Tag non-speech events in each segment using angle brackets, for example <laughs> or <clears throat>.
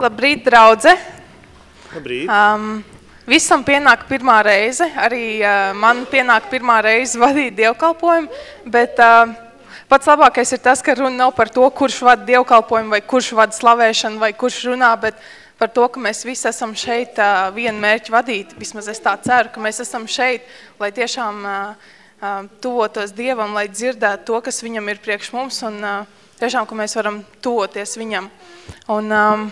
Labrīt, draudze! Labrīt! Um, visam pienāk pirmā reize, arī uh, man pienāk pirmā reize vadīt dievkalpojumu, bet uh, pats labākais ir tas, ka runa nav par to, kurš vada dievkalpojumu vai kurš vada slavēšanu vai kurš runā, bet par to, ka mēs visi esam šeit uh, vienu mērķu vadīt. Vismaz es tā ceru, ka mēs esam šeit, lai tiešām uh, uh, tuvotos Dievam, lai dzirdētu to, kas viņam ir priekš mums un uh, tiešām, ka mēs varam tuvoties viņam. Un, um,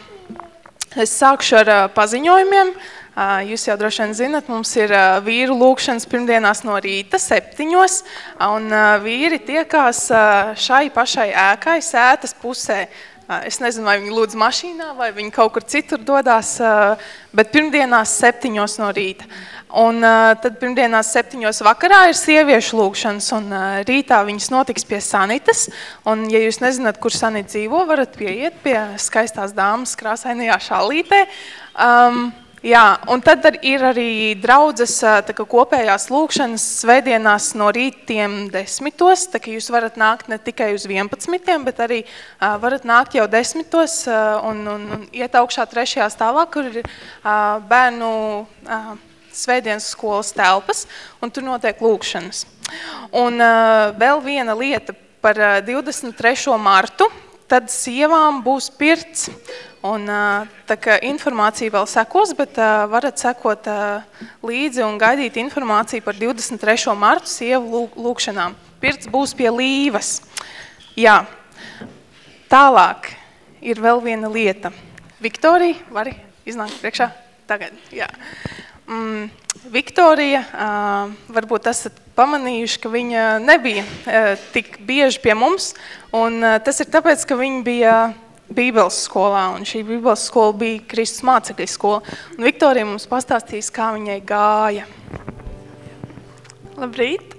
Es sākšu ar uh, paziņojumiem. Uh, jūs jau droši vien zinat, mums ir uh, vīru lūkšanas pirmdienās no rīta, septiņos, un uh, vīri tiekās uh, šai pašai ēkai, sētas pusē. Uh, es nezinu, vai viņi lūdz mašīnā, vai viņi kaut kur citur dodās, uh, bet pirmdienās septiņos no rīta. Un uh, tad pirmdienās septiņos vakarā ir sieviešu lūkšanas, un uh, rītā viņas notiks pie sanitas. Un, ja jūs nezināt, kur sanita dzīvo, varat pieiet pie skaistās dāmas krāsainajā šālītē. Um, jā, un tad ar, ir arī draudzes tā kā kopējās lūkšanas svētdienās no rītiem desmitos, tā kā jūs varat nākt ne tikai uz 11, bet arī uh, varat nākt jau desmitos uh, un, un, un iet augšā trešajā stāvā, kur ir uh, bērnu uh, svētdienas skolas telpas, un tur notiek lūkšanas. Un uh, vēl viena lieta par uh, 23. martu, tad sievām būs pirts, un uh, tā kā informācija vēl sekos, bet uh, varat sekot uh, līdzi un gaidīt informāciju par 23. martu sievu lūkšanām. Pirts būs pie līvas. Jā, tālāk ir vēl viena lieta. Viktorija, vari iznākt priekšā? Tagad, jā. Mm, Viktorija, uh, varbūt esat pamanījuši, ka viņa nebija uh, tik bieži pie mums, un uh, tas ir tāpēc, ka viņa bija Bībeles skolā, un šī Bībeles skola bija Kristus mācekļu skola. Un Viktorija mums pastāstīs, kā viņai gāja. Labrīt!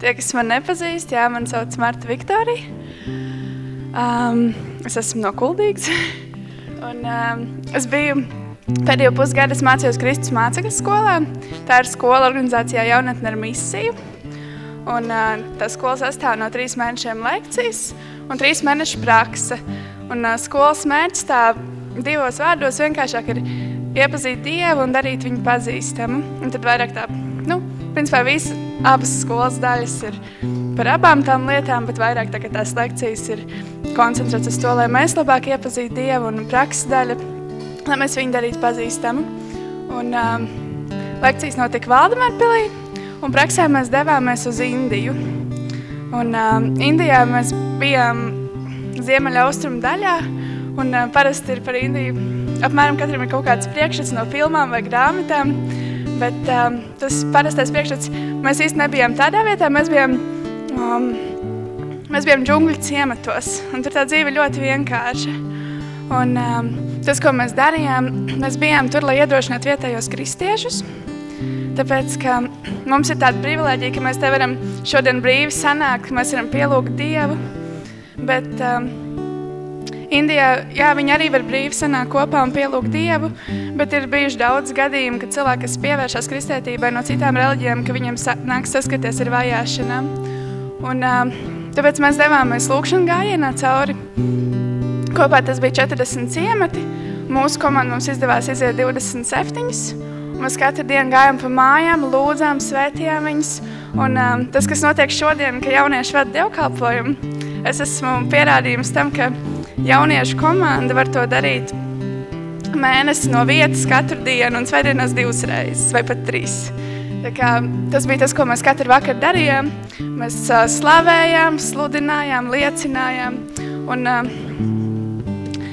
Tie, kas man nepazīst, jā, man sauc Marta Viktorija. Um, es esmu no Kuldīgas, <laughs> un um, es biju Pēdējo pusgadu es mācījos Kristus mācekļu skolā. Tā ir skola organizācijā Jaunatne ar misiju. Un, tā skola sastāv no trīs mēnešiem lekcijas un trīs mēnešu prakse. Un, skolas mērķis tā divos vārdos vienkāršāk ir iepazīt Dievu un darīt viņu pazīstamu. Un tad vairāk tā, nu, principā visi abas skolas daļas ir par abām tām lietām, bet vairāk tā, tās lekcijas ir koncentrētas uz to, lai mēs labāk iepazītu Dievu un prakses daļa lai mēs viņu darītu pazīstamu. Un, um, lekcijas notika Valdemārpilī, un praksē mēs devāmies uz Indiju. Un, um, Indijā mēs bijām ziemeļa austrumu daļā, un uh, parasti ir par Indiju. Apmēram katram ir kaut kāds priekšstats no filmām vai grāmatām, bet um, tas parastais priekšstats, mēs īsti nebijām tādā vietā, mēs bijām, um, mēs bijām džungļu ciematos, un tur tā dzīve ļoti vienkārša. Un, um, tas, ko mēs darījām, mēs bijām tur, lai iedrošinātu vietējos kristiešus. Tāpēc, ka mums ir tāda privilēģija, ka mēs te varam šodien brīvi sanākt, ka mēs varam pielūgt Dievu. Bet um, Indijā, jā, viņi arī var brīvi sanākt kopā un pielūgt Dievu, bet ir bijuši daudz gadījumu, kad cilvēki, kas pievēršas kristētībai no citām reliģijām, ka viņiem sa nāk saskaties ar vajāšanām. Un, um, tāpēc mēs devāmies lūkšanu gājienā cauri Kopā tas bija 40 ciemati. Mūsu komanda mums izdevās iziet 27. Mēs katru dienu gājām pa mājām, lūdzām, svētījām viņus. Un um, tas, kas notiek šodien, ka jaunieši vada dievkalpojumu, es esmu pierādījums tam, ka jauniešu komanda var to darīt mēnesi no vietas katru dienu un svētdienās divas reizes vai pat trīs. Tā kā, tas bija tas, ko mēs katru vakaru darījām. Mēs uh, slavējām, sludinājām, liecinājām. Un, uh,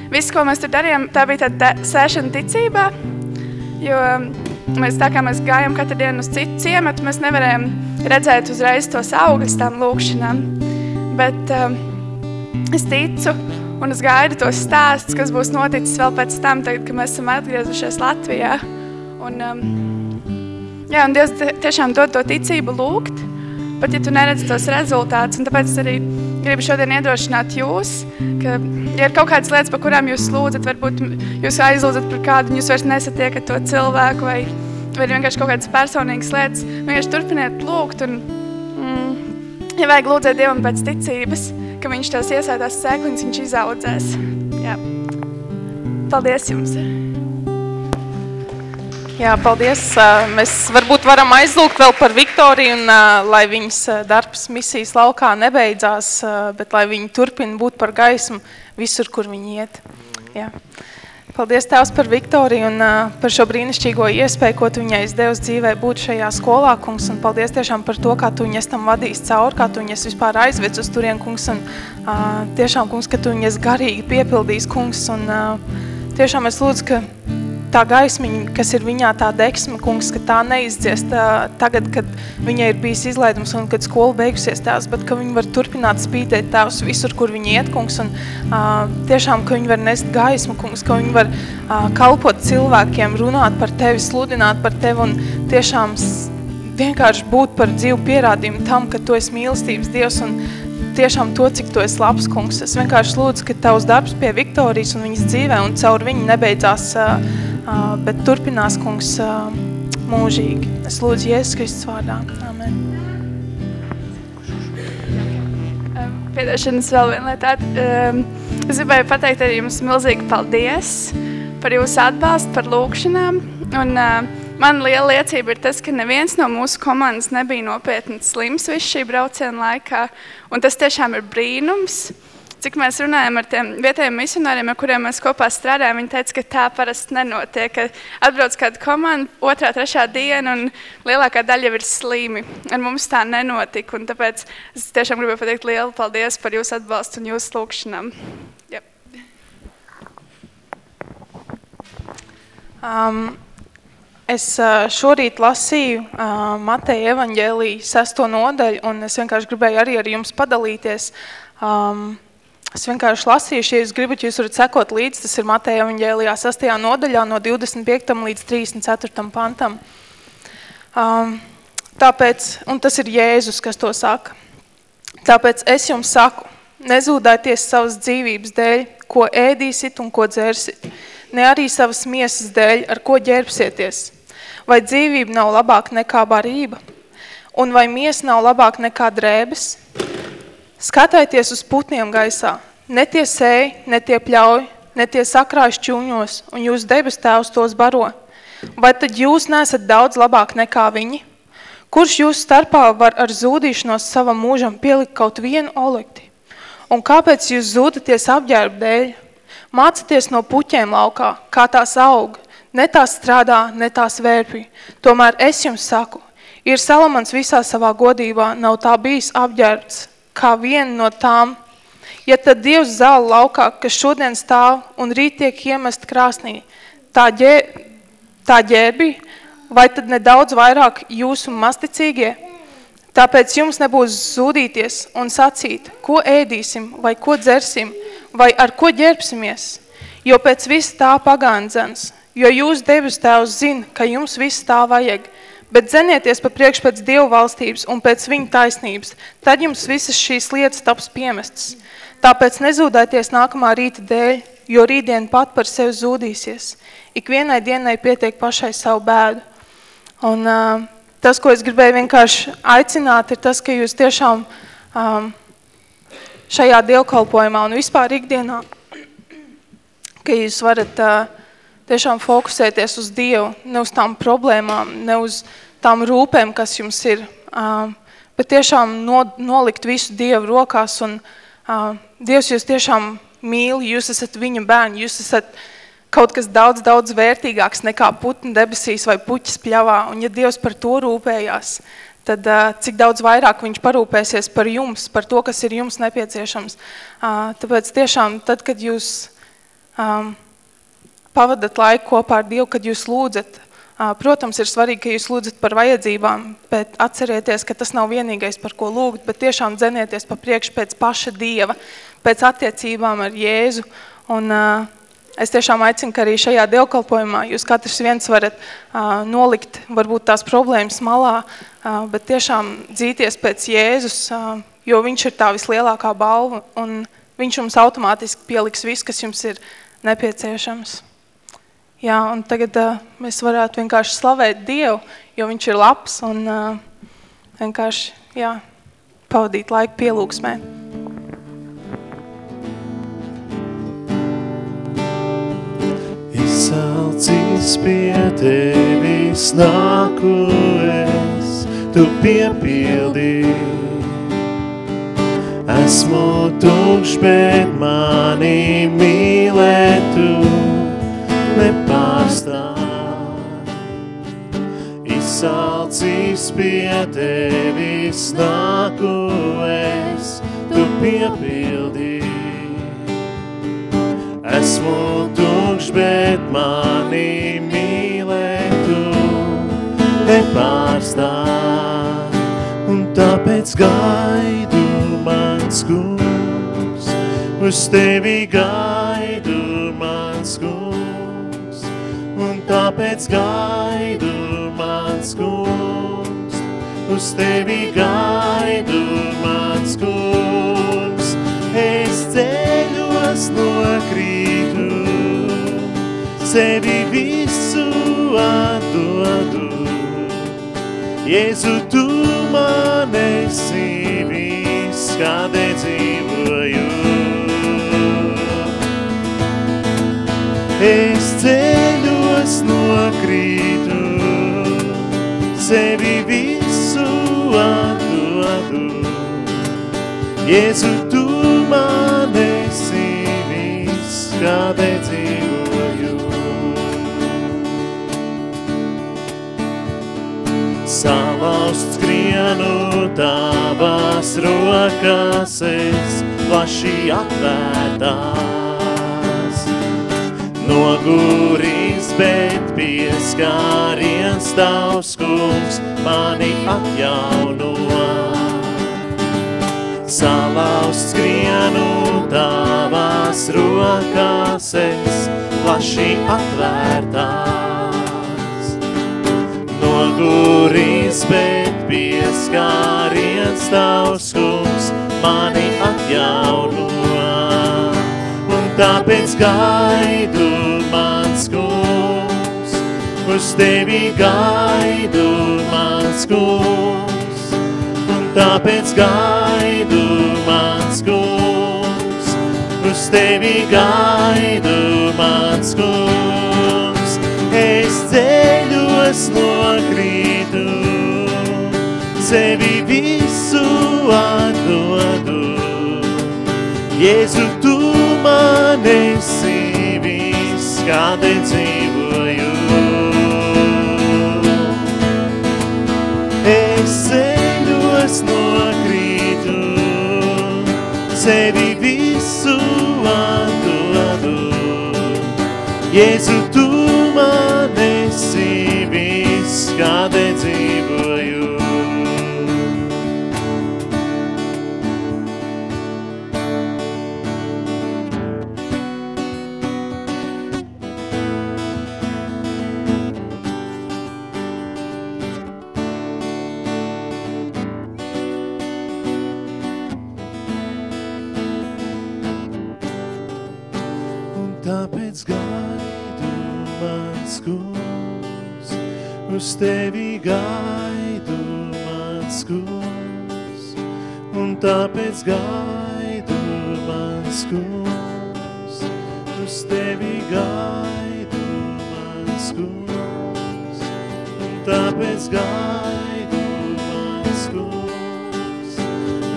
Viss, ko mēs tur darījām, tā bija tāda sēšana ticībā, jo um, mēs tā kā mēs gājām katru dienu uz citu ciematu, mēs nevarējām redzēt uzreiz tos augļus tām lūkšanām. Bet um, es ticu un es gaidu tos stāsts, kas būs noticis vēl pēc tam, tagad, kad mēs esam atgriezušies Latvijā. Un, um, jā, un Dievs tiešām dod to ticību lūgt, pat ja tu neredzi tos rezultātus. Un tāpēc arī gribu šodien iedrošināt jūs, ka, ja ir kaut kādas lietas, par kurām jūs lūdzat, varbūt jūs aizlūdzat par kādu, un jūs vairs nesatiekat to cilvēku, vai, vai vienkārši kaut kādas personīgas lietas, vienkārši turpiniet lūgt, un, mm, ja vajag lūdzēt Dievam pēc ticības, ka viņš tos iesētās sēkliņus, viņš izaudzēs. Jā. Paldies jums! Jā, paldies. Mēs varbūt varam aizlūgt vēl par Viktoriju, un, lai viņas darbs misijas laukā nebeidzās, bet lai viņi turpina būt par gaismu visur, kur viņi iet. Jā. Paldies Tēvs par Viktoriju un par šo brīnišķīgo iespēju, ko Tu viņai izdevusi dzīvē būt šajā skolā, kungs, un paldies tiešām par to, kā Tu viņas tam vadīs cauri, kā Tu viņas vispār aizvec uz turien, kungs, un tiešām, kungs, ka Tu viņas garīgi piepildīs, kungs, un tiešām es lūdzu, ka tā gaismiņa, kas ir viņā, tā deksme, kungs, ka tā neizdziest tā, tagad, kad viņai ir bijis izlaidums un kad skola beigusies tās, bet ka viņi var turpināt spītēt tās visur, kur viņi iet, kungs, un uh, tiešām, ka viņi var nest gaismu, kungs, ka viņi var uh, kalpot cilvēkiem, runāt par tevi, sludināt par tevi un tiešām vienkārši būt par dzīvu pierādījumu tam, ka tu esi mīlestības Dievs un tiešām to, cik tu esi labs, kungs. Es vienkārši lūdzu, ka tavs darbs pie Viktorijas un viņas dzīvē un caur viņu nebeidzās uh, bet turpinās, kungs, mūžīgi. Es lūdzu Jēzus Kristus vārdā. Amen. Piedošanas vēl viena lietā. Es gribēju pateikt arī jums milzīgi paldies par jūsu atbalstu, par lūkšanām. Un man liela liecība ir tas, ka neviens no mūsu komandas nebija nopietni slims visu šī brauciena laikā. Un tas tiešām ir brīnums cik mēs runājam ar tiem vietējiem misionāriem, ar kuriem mēs kopā strādājam, viņi teica, ka tā parasti nenotiek. Ka atbrauc kāda komanda, otrā, trešā diena, un lielākā daļa jau ir slīmi. Ar mums tā nenotika, un tāpēc es tiešām gribēju pateikt lielu paldies par jūsu atbalstu un jūsu lūkšanām. Yep. Um, es uh, šorīt lasīju uh, Mateja evaņģēlī sesto nodaļu, un es vienkārši gribēju arī ar jums padalīties. Um, Es vienkārši lasīšu, ja jūs gribat, jūs varat sekot līdzi, tas ir Mateja evaņģēlijā 6. nodaļā no 25. līdz 34. pantam. Um, tāpēc, un tas ir Jēzus, kas to saka. Tāpēc es jums saku, nezūdaities savas dzīvības dēļ, ko ēdīsit un ko dzersit, ne arī savas miesas dēļ, ar ko ģērbsieties. Vai dzīvība nav labāka nekā barība? Un vai miesa nav labāka nekā drēbes? Skatieties uz putniem gaisā. Ne tie sēj, ne tie pļauj, ne tie sakrājas čūņos, un jūs debes tēvs tos baro. Vai tad jūs nesat daudz labāk nekā viņi? Kurš jūs starpā var ar zūdīšanos savam mūžam pielikt kaut vienu olekti? Un kāpēc jūs zūdaties apģērbu dēļ? Mācaties no puķiem laukā, kā tās aug. Ne tās strādā, ne tās vērpī. Tomēr es jums saku, ir Salamans visā savā godībā, nav tā bijis apģērbts kā viena no tām. Ja tad Dievs zāla laukā, kas šodien stāv un rīt tiek iemest krāsnī, tā, ģē, tā ģērbi, vai tad nedaudz vairāk jūsu masticīgie? Tāpēc jums nebūs zūdīties un sacīt, ko ēdīsim, vai ko dzersim, vai ar ko ģērbsimies, jo pēc viss tā pagāndzens, jo jūs debes tēvs zina, ka jums viss tā vajag – Bet zenieties pa priekš pēc Dievu valstības un pēc viņa taisnības, tad jums visas šīs lietas taps piemestas. Tāpēc nezūdaities nākamā rīta dēļ, jo rītdien pat par sevi zūdīsies. Ik vienai dienai pietiek pašai savu bēdu. Un uh, tas, ko es gribēju vienkārši aicināt, ir tas, ka jūs tiešām um, šajā dievkalpojumā un vispār ikdienā, <clears throat> ka jūs varat uh, tiešām fokusēties uz Dievu, ne uz tām problēmām, ne uz tām rūpēm, kas jums ir, bet tiešām no, nolikt visu Dievu rokās. Un, Dievs jūs tiešām mīl, jūs esat viņa bērni, jūs esat kaut kas daudz, daudz vērtīgāks nekā putni debesīs vai puķis pļavā. Un ja Dievs par to rūpējās, tad cik daudz vairāk viņš parūpēsies par jums, par to, kas ir jums nepieciešams. Tāpēc tiešām, tad, kad jūs pavadat laiku kopā ar Dievu, kad jūs lūdzat. Protams, ir svarīgi, ka jūs lūdzat par vajadzībām, bet atcerieties, ka tas nav vienīgais, par ko lūgt, bet tiešām dzenieties pa priekšu pēc paša Dieva, pēc attiecībām ar Jēzu. Un, es tiešām aicinu, ka arī šajā dievkalpojumā jūs katrs viens varat nolikt varbūt tās problēmas malā, bet tiešām dzīties pēc Jēzus, jo viņš ir tā vislielākā balva un viņš jums automātiski pieliks viss, kas jums ir nepieciešams. Jā, un tagad uh, mēs varētu vienkārši slavēt Dievu, jo viņš ir labs un uh, vienkārši, jā, pavadīt laiku pielūgsmē. Izsalcīs pie tevis nāku es, tu piepildīji Esmu tukšs, bet mani mīlē tu nepārstāv. Izsalcīs pie tevis nāku es, tu piepildīji. Esmu tukšs, bet mani mīlēt tu nepārstāv. Un tāpēc gaidu mans kungs, uz tevi gaidu tāpēc gaidu mans kungs, uz tevi gaidu mans kungs. Es ceļos nokrītu, sevi visu atdodu. Jēzu, tu man esi viss, kādēļ dzīvoju. Es ceļos nokrītu, sevi visu atdodu. Jēzu, tu man esi viss, kādēļ dzīvoju. Salauzt skrienu tavās rokas es plaši atvērtās. Noguris, bet pieskāriens tavs kungs mani atjauno. Salauzt skrienu tavās rokās es plaši atvērtās. Noguris, bet pieskāriens tavs kungs mani atjauno. Un tāpēc gaidu uz tevi gaidu mans kungs. Un tāpēc gaidu mans kungs, uz tevi gaidu mans kungs. Es ceļos nokrītu, sevi visu atdodu. Jēzu, tu man esi viss, kādēļ dzīvoju. Sevi visu atdodu. Jēzu, tu man esi viss, kādēļ dzīvoju. Tevi gaidu mans kungs. Un tāpēc gaidu mans kungs, uz tevi gaidu mans kungs. Un tāpēc gaidu mans kungs,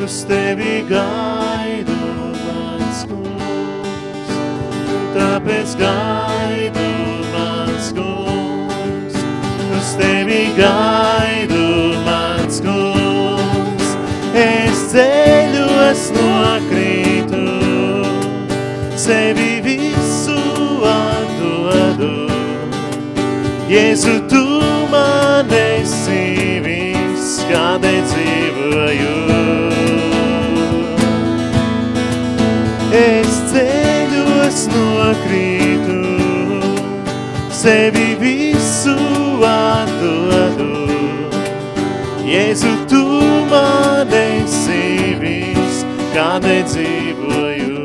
uz tevi gaidu mans kungs. Tāpēc gaidu tevi gaidu mans kungs. Es ceļos nokrītu, sevi visu atdodu. Jēzu, tu man esi viss, kādēļ dzīvoju. Es ceļos nokrītu, sevi visu atdodu. Jēzu, tu man esi viss, kādēļ dzīvoju.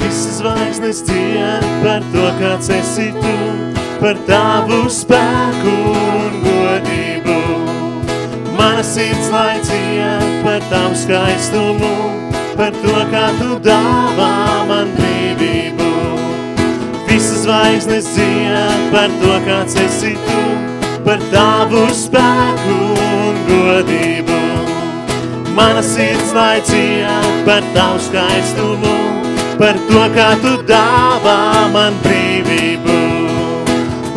Visas zvaigznes dzied par to, kāds esi tu, par tavu spēku un godību. Mana sirds lai dzied par tavu skaistumu, par to, kā tu dāvā man brīvību. Visas zvaigznes dzied par to, kāds esi tu, par tavu spēku un godību. Mana sirds lai dzied par tavu skaistumu, par to, kā tu dāvā man brīvību.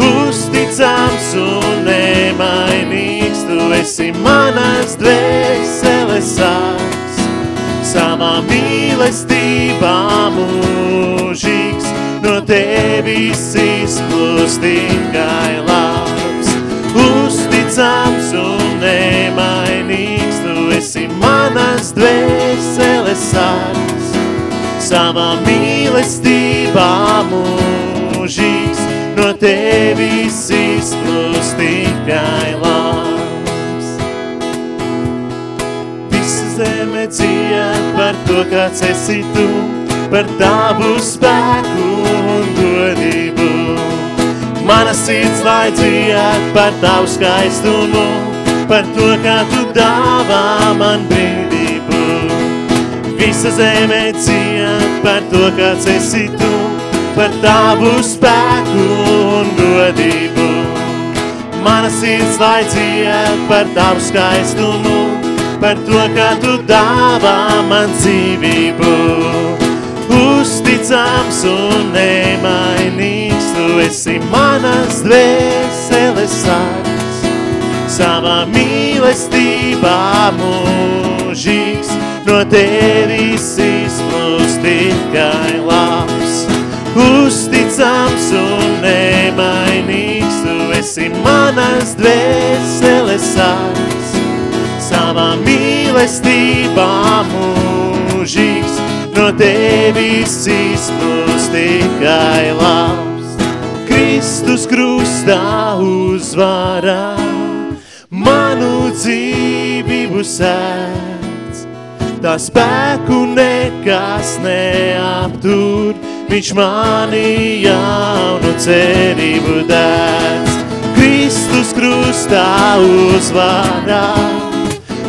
Uzticams un nemainīgs, tu esi manas dvēseles sāks, savā mīlestībā mūžīgs, no tevis izplūst tikai labs. Uzticams un nemainīgs, tu esi manas dvēseles sāks, savā mīlestībā mūžīgs, no tevis izplūst tikai labs. Visa zeme dzied par to, kāds esi tu, par tavu spēku un godību. Mana sirds lai dzied par tavu skaistumu, par to, kā tu dāvā man brīvību. Visa zeme dzied par to, kāds esi tu, par tavu spēku un godību. Mana sirds lai dzied par tavu skaistumu, par to, kā tu dāvā man dzīvību. Uzticams un nemainīgs, tu esi manas dvēseles sāks, savā mīlestībā mūžīgs, no tevis izplūst tikai labs. Uzticams un nemainīgs, tu esi manas dvēseles sāks, savā mīlestībā mūžīgs, no tevis izplūst tikai labs. Kristus krustā uzvarā, manu dzīvību sēdz, tā spēku nekas neaptur, viņš mani jaunu cerību dēdz. Kristus krustā uzvarā,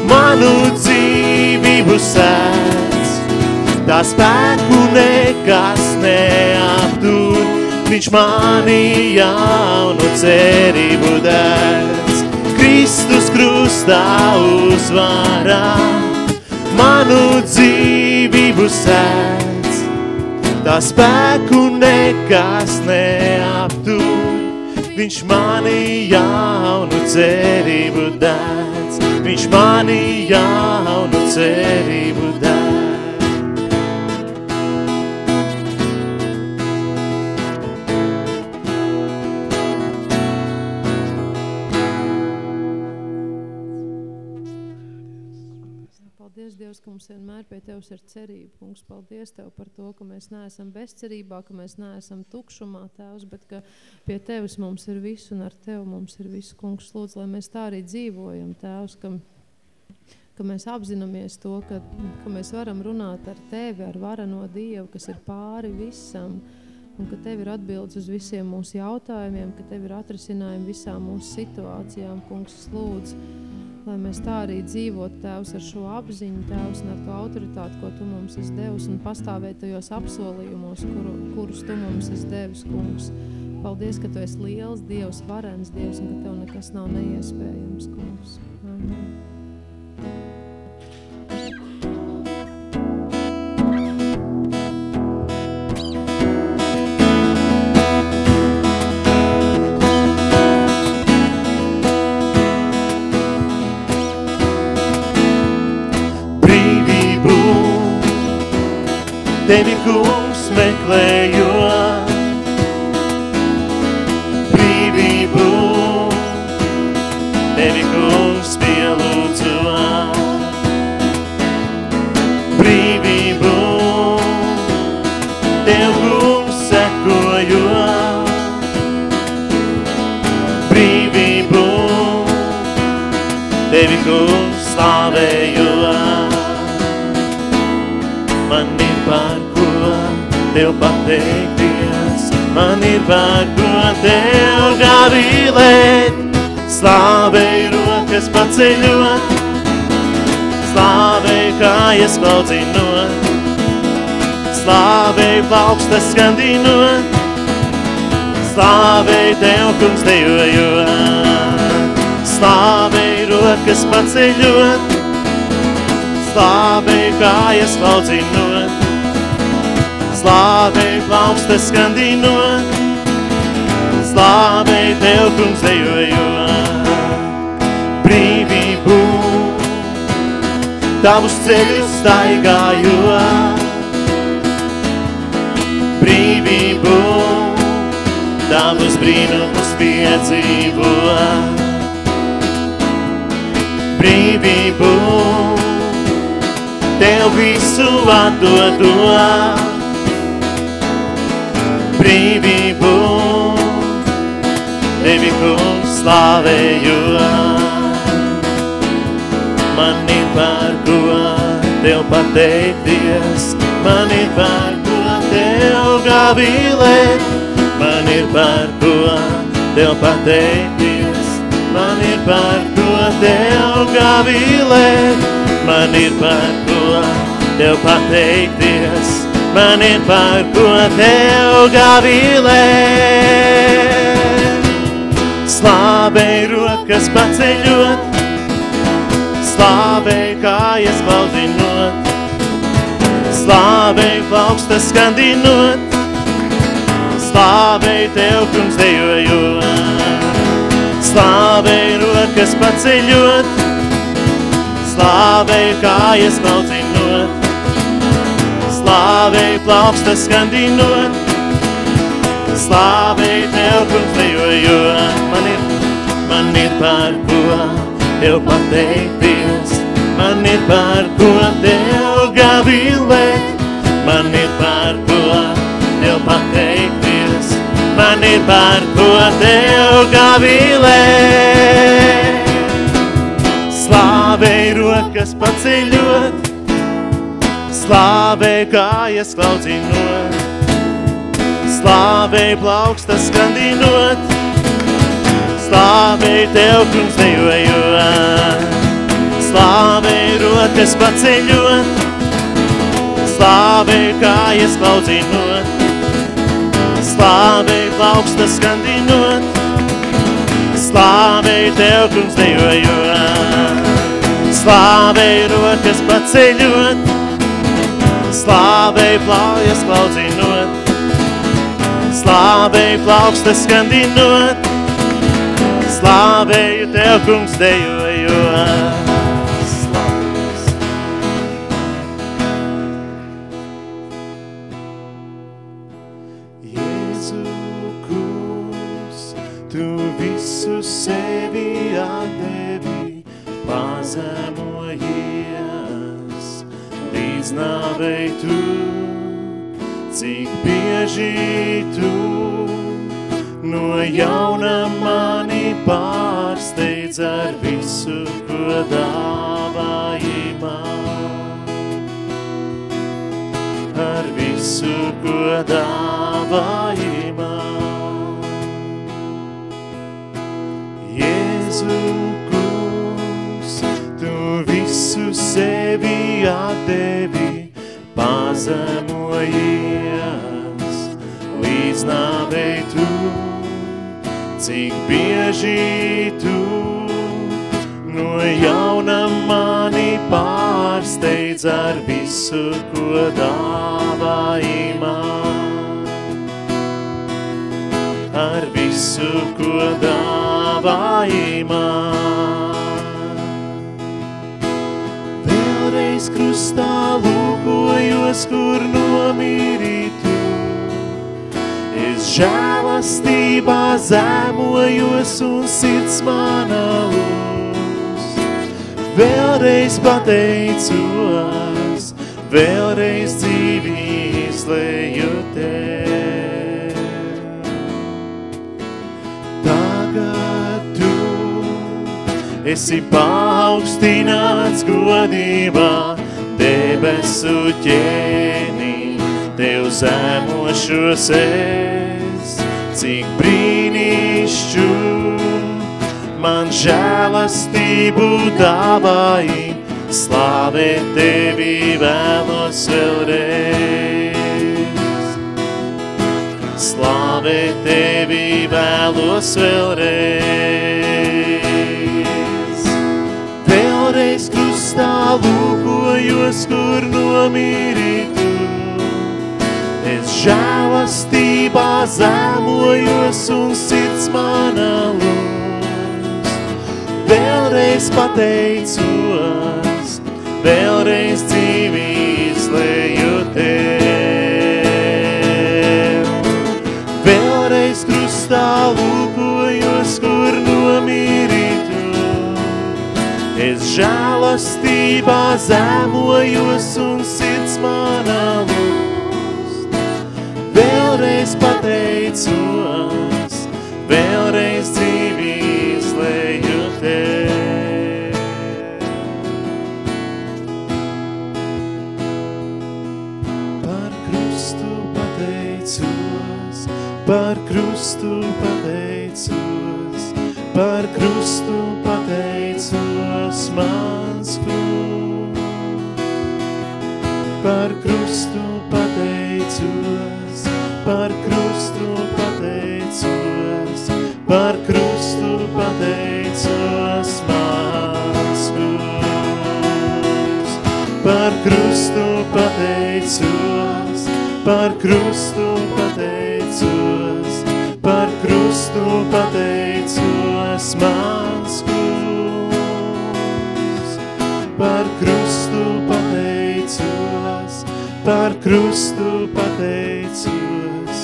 manu dzīvību sēdz, tā spēku nekas neaptur, viņš mani jaunu cerību dēdz. Kristus krustā uzvarā, manu dzīvību sēdz, tā spēku nekas neaptur, viņš mani jaunu cerību dēdz, viņš mani jaunu cerību dēdz. Vienmēr pie Tevis ir cerība. Kungs, paldies Tev par to, ka mēs neesam bezcerībā, ka mēs neesam tukšumā, Tēvs, bet ka pie Tevis mums ir viss un ar Tevi mums ir viss. Kungs, lūdzu, lai mēs tā arī dzīvojam, Tēvs, ka, ka mēs apzināmies to, ka, ka mēs varam runāt ar Tevi, ar varano Dievu, kas ir pāri visam, un ka Tev ir atbildes uz visiem mūsu jautājumiem, ka Tev ir atrisinājumi visām mūsu situācijām. Kungs, lūdzu, lai mēs tā arī dzīvotu, Tēvs, ar šo apziņu, Tēvs, un ar to autoritāti, ko Tu mums esi devis, un pastāvēt tajos apsolījumos, kuru, kurus Tu mums esi devis, kungs. Paldies, ka Tu esi liels Dievs, varens Dievs, un ka Tev nekas nav neiespējams, kungs. Amen. Tevi kungs slāvēju plaukstas skandinot, slāvēju Tev, kungs, dejojot, slāvēju rokas paceļot, slāvēju kājas klaudzinot, slāvēju plaukstas skandinot, slāvēju Tev, kungs, dejojot, brīvību, Tavus ceļus staigājot, Tavus brīnumus piedzīvot, brīvību, Tev visu atdodot, brīvību, Tevi kungs slavējot. Man ir par ko Tev pateikties, man ir par ko Tev gavilēt, man ir par ko Tev pateikties, man ir par ko Tev gavilēt, man ir par ko Tev pateikties, man ir par ko Tev gavilēt. Slāvēj rokas paceļot, slāvēj kājas baudinot, slāvēj plaukstas skandinot, slāvēj Tev, kungs, dejojot, slāvēj rokas paceļot, slāvēj kājas baudinot, slāvēj plaukstas skandinot, slāvēj Tev, kungs, dejojot, man ir, man ir par ko Tev pateikties, man ir par ko Tev gavilēt, man ir par ko ir par ko Tev gavilēt. Slāvēj rokas paceļot, slāvēj kājas klaudzinot, slāvēj plaukstas skandinot, slāvēj Tev, kungs, dejojot, slāvēj rokas paceļot, slāvēj kājas klaudzinot, slāvēj plaukstas skandinot, slāvēj Tev, kungs, dejojot, slāvēj rokas paceļot, slāvēj plaujas klaudzinot, slāvēj plaukstas skandinot, slāvēju Tev, kungs, dejojot. Jēzu kungs, Tu visu sevi atdevi, pazemojies, līdz nāvei Tu, cik bieži Tu no jauna mani pārsteidz ar visu, ko dāvāji man. Ar visu, ko dāvāji sevi atdevi, pazemojies, līdz nāvei tu, cik bieži tu no jauna mani pārsteidz ar visu, ko dāvāji man. Ar visu, ko dāvāji man. Vēlreiz krustā lūkojos, kur nomīrītu. Es žēlastībā zemojos un sirds mana lūs. Vēlreiz pateicos, vēlreiz dzīvi izlēju esi paaugstināts godībā, debesu ķēnī, tev zemošos es, cik brīnišķu man žēlastību dāvāji, Slāvēt tevi vēlos vēlreiz. Slāvēt tevi vēlos vēlreiz. Vēlreiz krustā lūkojos, kur nomīrītu. Es žēlastībā zemojos un sirds manā lūs. Vēlreiz pateicos, vēlreiz dzīvi izlēju tev. Žēlastībā zemojos un sirds manā lūst. Vēlreiz pateicos, vēlreiz dzīvi izlēju tev. Par krustu pateicos, par krustu pateicos, par krustu pateicos mans kungs. Par krustu pateicos, par krustu pateicos, par krustu pateicos mans kungs. Par krustu pateicos, par krustu pateicos, par krustu pateicos mans par krustu pateicos,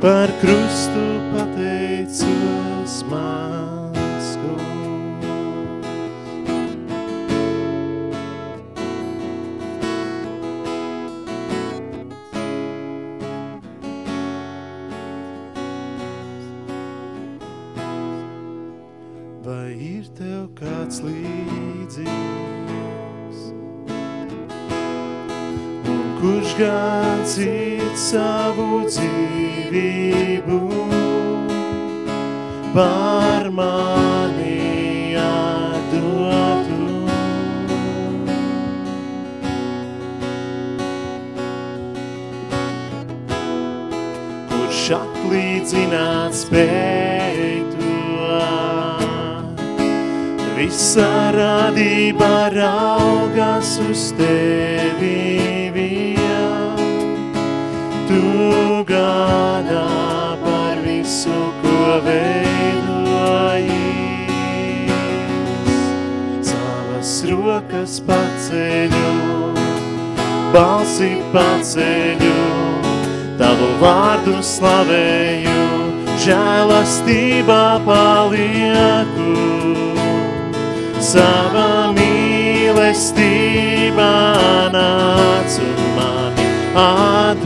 par krustu pateicos mans cits savu dzīvību par mani atdotu? Kurš atlīdzināt spēj to? Visa radība raugas uz tevi gādā par visu, ko veidojis. Savas rokas paceļu, balsi paceļu, tavu vārdu slavēju, žēlastībā palieku sava mīlestībā nāc un mani atbrīvo.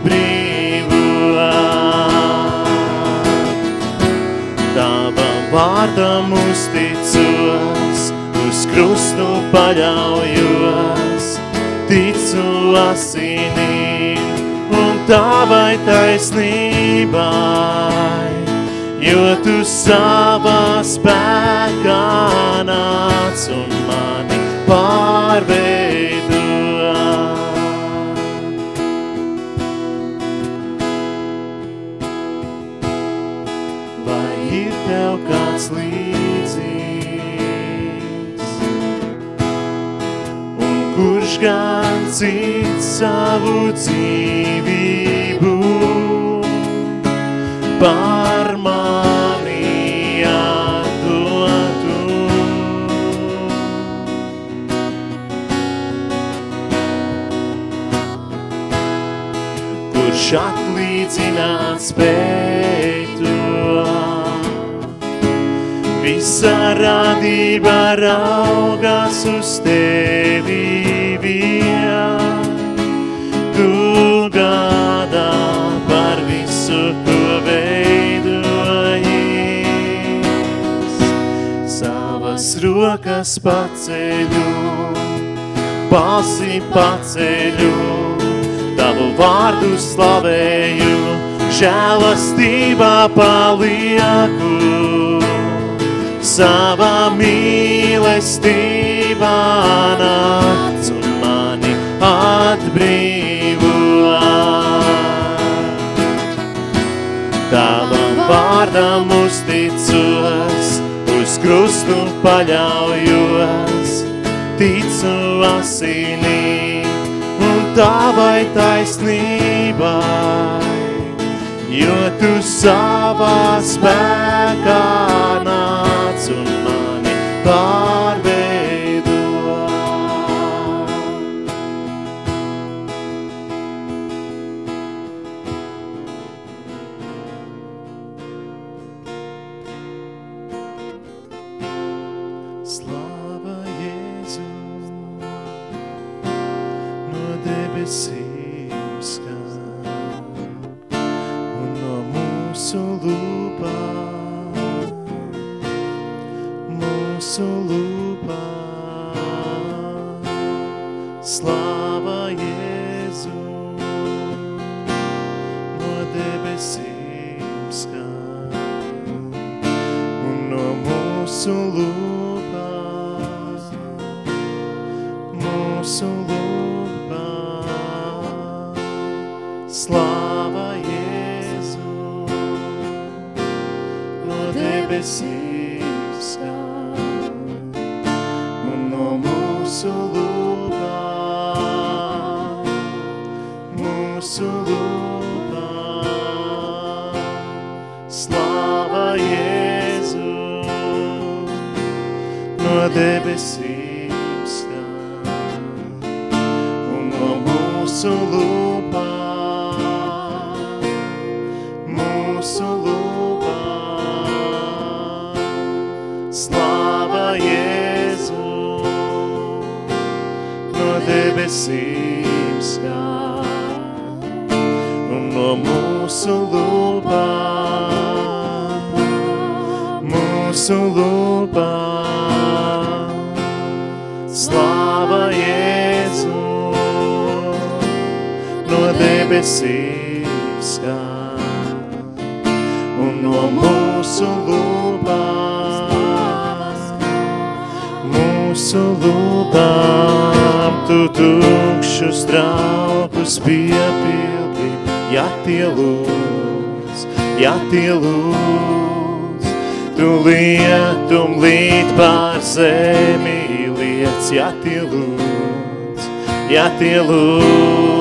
Vārdam uzticos, uz krustu paļaujos, ticu asinīm un tavai taisnībai, jo tu savā spēkā nāc un mani pārveido. Gan cits savu dzīvību par mani atdotu? Kurš atlīdzināt spēj to? Visa radība raugās uz tevi rokas paceļu, balsi paceļu, tavu vārdu slavēju, žēlastībā palieku savā mīlestībā nāc atbrīvo. Tavam vārdam uzticos, uz krustu paļaujos, ticu asinī un tavai taisnībai, jo tu savā spēkā nāc un mani pārveido. Mūsu lūpām. Slāva Jēzu no debesīm debesīm skan. Un no mūsu lūpām, mūsu lūpām tu tukšus traukus piepildi, ja tie lūdz, ja tie lūdz, tu lietum līt pār zemi liec, ja tie lūdz, ja tie lūdz,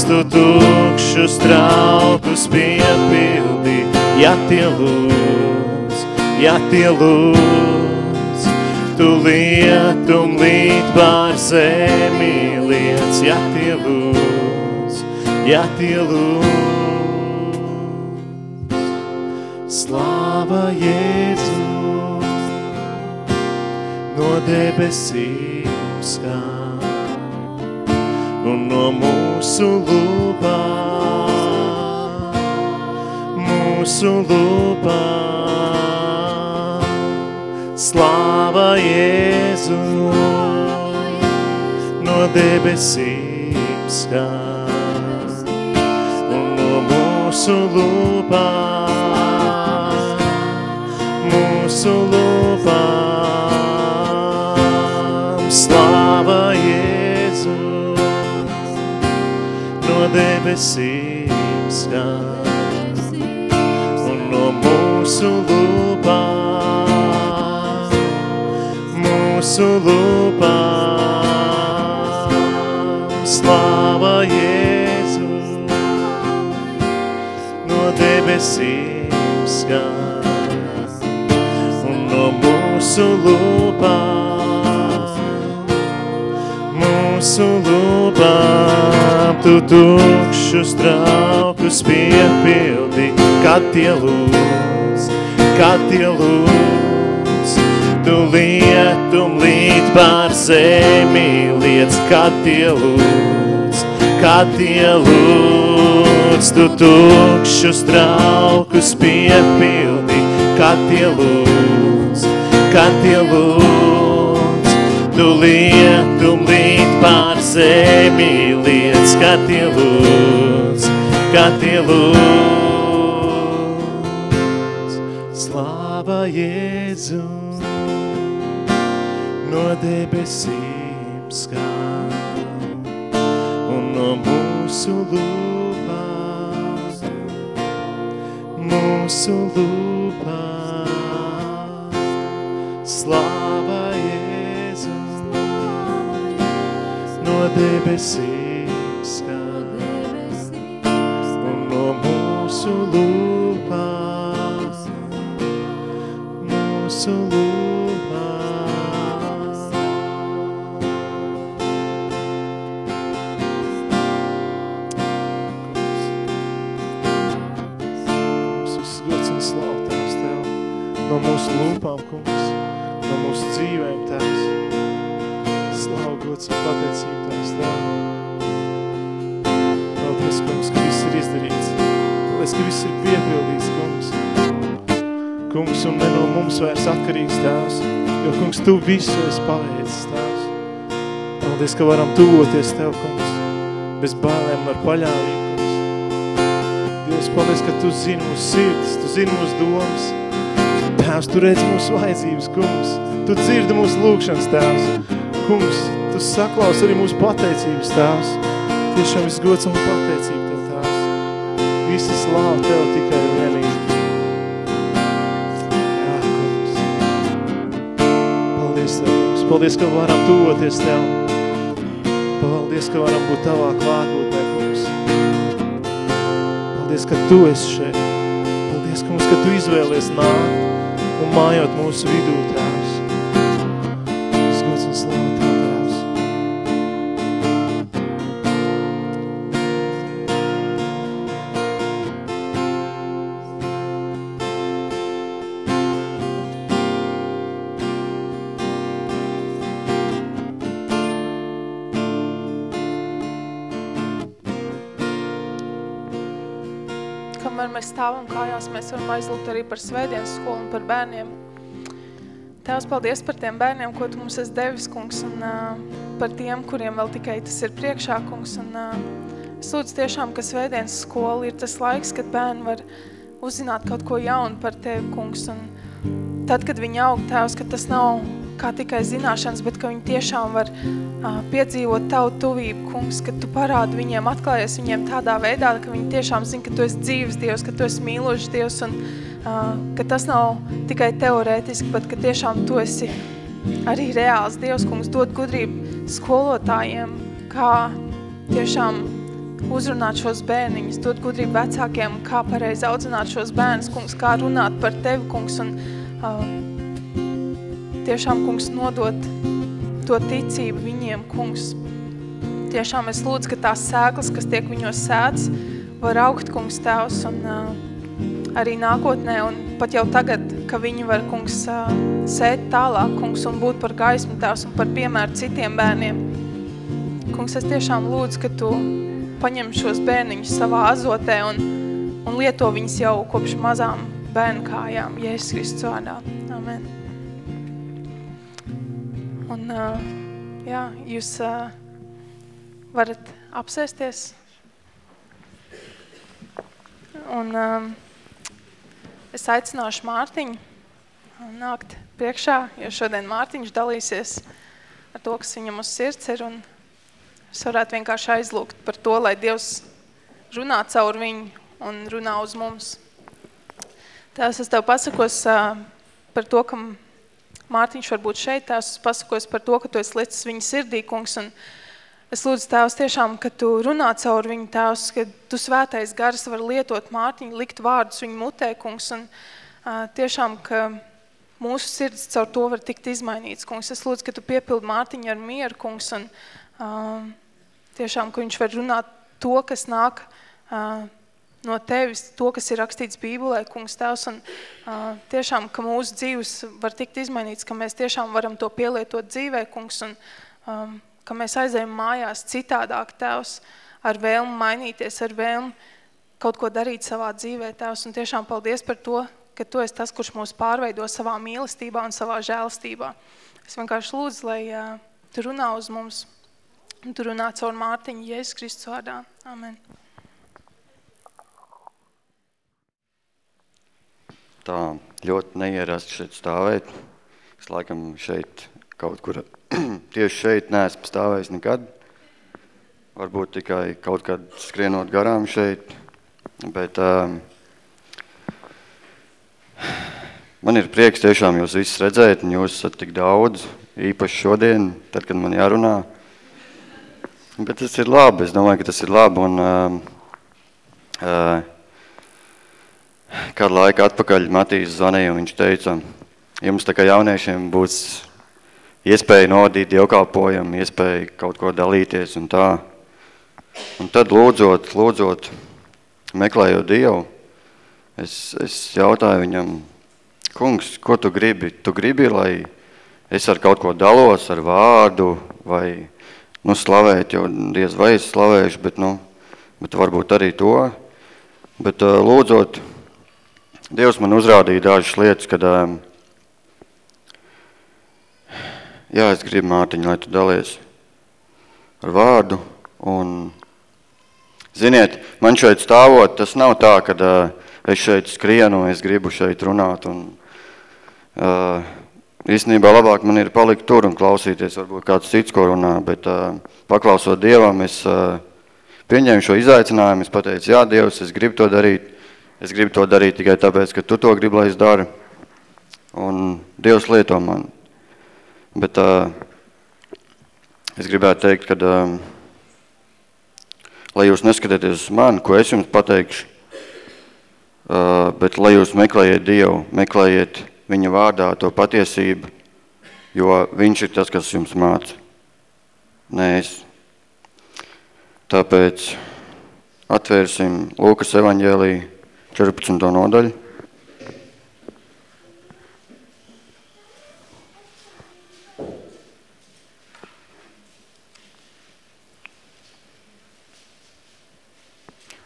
tu tukšus traukus piepildi, ja tie lūdz, ja tie lūdz, tu lietum līt pār zemi liec, ja tie lūdz, ja tie lūdz. Slāva Jēzu no debesīm skan un no mūsu lūpām, mūsu lūpām. Slāva Jēzu. No debesīm skan. Un no mūsu lūpām, debesīm skan. Un no mūsu lūpām, mūsu lūpām. Slāva Jēzu. No debesīm skan. Un no mūsu lūpām, mūsu lūpām. Tu tukšus traukus piepildi, kad tie lūdz, kad tie lūdz. Tu lietum līt pār zemi liec, kad tie lūdz, kad tie lūdz. Tu tukšus traukus piepildi, kad tie lūdz, kad tie lūdz. Tu lietum līt pār zemi liec, kad tie lūdz, kad tie lūdz. Slāva Jēzu no debesīm skan mūsu lūpās, mūsu lūpās, slāva debesīm skan, un no mūsu lūpās, mūsu. Kungs, viss gods un slavu Tevs, Tev, no mūsu lūpām, Kungs, no mūsu dzīvēm, Tevs. Un pateicība Tevs, Tev. Paldies, Kungs, ka viss ir izdarīts. Paldies, ka viss ir piepildīts, Kungs. Kungs, un ne no mums vairs atkarīgs Tevs, jo, Kungs, Tu visu esi paveicis, Tevs. Paldies, ka varam tuvoties Tev, Kungs, bez bailēm un ar paļāvību. Dievs, paldies, ka Tu zini mūsu sirds, Tu zini mūsu domas. Tēvs, Tu redz mūsu vajadzības, Kungs. Tu dzirdi mūsu lūkšanas, Tēvs. Kungs, Tu saklaus arī mūsu pateicības, Tēvs. Tiešām viss gods un pateicība Tev, Tēvs. Visa slāva Tev tikai vienīgi. Jā, Kungs. Paldies Tev, Kungs. Paldies, ka varam tuvoties Tev. Paldies, ka varam būt Tavā klātbūtnē, Kungs. Paldies, ka Tu esi šeit. Paldies, Kungs, ka Tu izvēlies nākt un mājot mūsu vidū, Tēvs. Stāvam kājās, mēs varam aizlūgt arī par svētdienas skolu un par bērniem. Tēvs, paldies par tiem bērniem, ko Tu mums esi devis, kungs, un uh, par tiem, kuriem vēl tikai tas ir priekšā, kungs. Un, uh, es lūdzu tiešām, ka svētdienas skola ir tas laiks, kad bērni var uzzināt kaut ko jaunu par Tevi, kungs. Un tad, kad viņi aug, Tēvs, ka tas nav kā tikai zināšanas, bet ka viņi tiešām var uh, piedzīvot Tavu tuvību, kungs, ka Tu parādi viņiem, atklājies viņiem tādā veidā, ka viņi tiešām zina, ka Tu esi dzīves Dievs, ka Tu esi mīlošs Dievs un uh, ka tas nav tikai teorētiski, bet ka tiešām Tu esi arī reāls Dievs, kungs, dod gudrību skolotājiem, kā tiešām uzrunāt šos bērniņus, dod gudrību vecākiem, kā pareizi audzināt šos bērnus, kungs, kā runāt par Tevi, kungs, un uh, tiešām, kungs, nodot to ticību viņiem, kungs. Tiešām es lūdzu, ka tās sēklas, kas tiek viņos sēts, var augt, kungs, tēvs, un uh, arī nākotnē, un pat jau tagad, ka viņi var, kungs, uh, sēt tālāk, kungs, un būt par gaismu tēvs un par piemēru citiem bērniem. Kungs, es tiešām lūdzu, ka tu paņem šos bērniņus savā azotē un, un lieto viņus jau kopš mazām bērnu kājām, Jēzus Kristus vārdā. Amen. Un, uh, jā, jūs uh, varat apsēsties. Un um, es aicināšu Mārtiņu nākt priekšā, jo šodien Mārtiņš dalīsies ar to, kas viņam uz sirds ir. Un es varētu vienkārši aizlūgt par to, lai Dievs runā caur viņu un runā uz mums. Tās es tev pasakos uh, par to, ka Mārtiņš var būt šeit, tās pasakos par to, ka tu esi licis viņa sirdī, kungs, un es lūdzu tēvs tiešām, ka tu runā caur viņu tēvs, ka tu svētais gars var lietot Mārtiņu, likt vārdus viņa mutē, kungs, un uh, tiešām, ka mūsu sirds caur to var tikt izmainīts, kungs. Es lūdzu, ka tu piepildi Mārtiņu ar mieru, kungs, un uh, tiešām, ka viņš var runāt to, kas nāk uh, no tevis, to, kas ir rakstīts Bībulē, kungs tevs, un uh, tiešām, ka mūsu dzīves var tikt izmainīts, ka mēs tiešām varam to pielietot dzīvē, kungs, un um, ka mēs aizējam mājās citādāk tevs, ar vēlmu mainīties, ar vēlmu kaut ko darīt savā dzīvē, tevs, un tiešām paldies par to, ka tu esi tas, kurš mūs pārveido savā mīlestībā un savā žēlastībā. Es vienkārši lūdzu, lai uh, tu runā uz mums, tu runā caur Mārtiņu, Jēzus Kristus vārdā. Amen. Tā ļoti neierasti šeit stāvēt. Es laikam šeit kaut kur <clears throat> tieši šeit neesmu stāvējis nekad. varbūt tikai kaut kad skrienot garām šeit, bet uh, man ir prieks tiešām jūs visus redzēt, un jūs esat tik daudz, īpaši šodien, tad, kad man jārunā. Bet tas ir labi, es domāju, ka tas ir labi, un uh, uh, kādu laiku atpakaļ Matīs zvanīja, un viņš teica, jums tā kā jauniešiem būs iespēja novadīt dievkalpojumu, iespēja kaut ko dalīties un tā. Un tad lūdzot, lūdzot, meklējot Dievu, es, es jautāju viņam, kungs, ko tu gribi? Tu gribi, lai es ar kaut ko dalos, ar vārdu, vai, nu, slavēt, jo diez vai es slavēšu, bet, nu, bet varbūt arī to. Bet lūdzot, Dievs man uzrādīja dažas lietas, kad um, jā, es gribu, Mārtiņ, lai tu dalies ar vārdu. Un, ziniet, man šeit stāvot, tas nav tā, ka uh, es šeit skrienu, es gribu šeit runāt. Un, uh, īstenībā labāk man ir palikt tur un klausīties, varbūt kāds cits, ko runā, bet uh, paklausot Dievam, es uh, pieņēmu šo izaicinājumu, es pateicu, jā, Dievs, es gribu to darīt, es gribu to darīt tikai tāpēc, ka tu to gribi, lai es daru. Un Dievs lieto mani. Bet uh, es gribētu teikt, ka, uh, lai jūs neskatieties uz mani, ko es jums pateikšu, uh, bet lai jūs meklējiet Dievu, meklējiet viņa vārdā to patiesību, jo viņš ir tas, kas jums māca. Nē, es. Tāpēc atvērsim Lūkas evaņģēliju 14. nodaļu.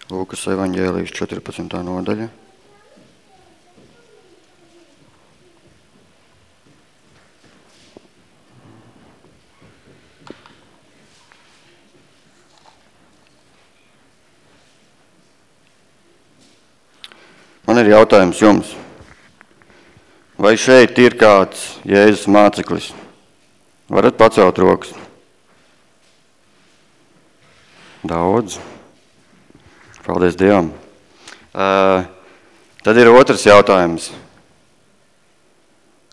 Lūkas evaņģēlijas 14. nodaļa. Jautājums jums. Vai šeit ir kāds Jēzus māceklis? Varat pacelt rokas? Daudz. Paldies Dievam. Uh, tad ir otrs jautājums.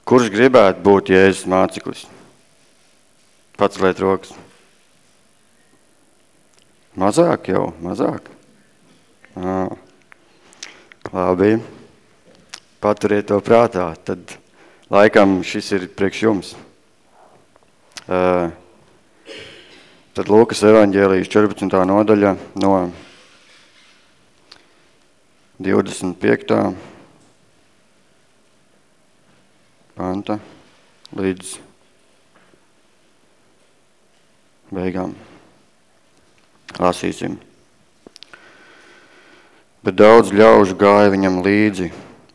Kurš gribētu būt Jēzus māceklis? Pats liet rokas. Mazāk jau, mazāk. Labi. Paturiet to prātā. Tad laikam šis ir priekš jums. Uh, tad Lūkas evaņģēlijas 14. nodaļa no 25. panta līdz beigām. Lasīsim. Bet daudz ļaužu gāja viņam līdzi,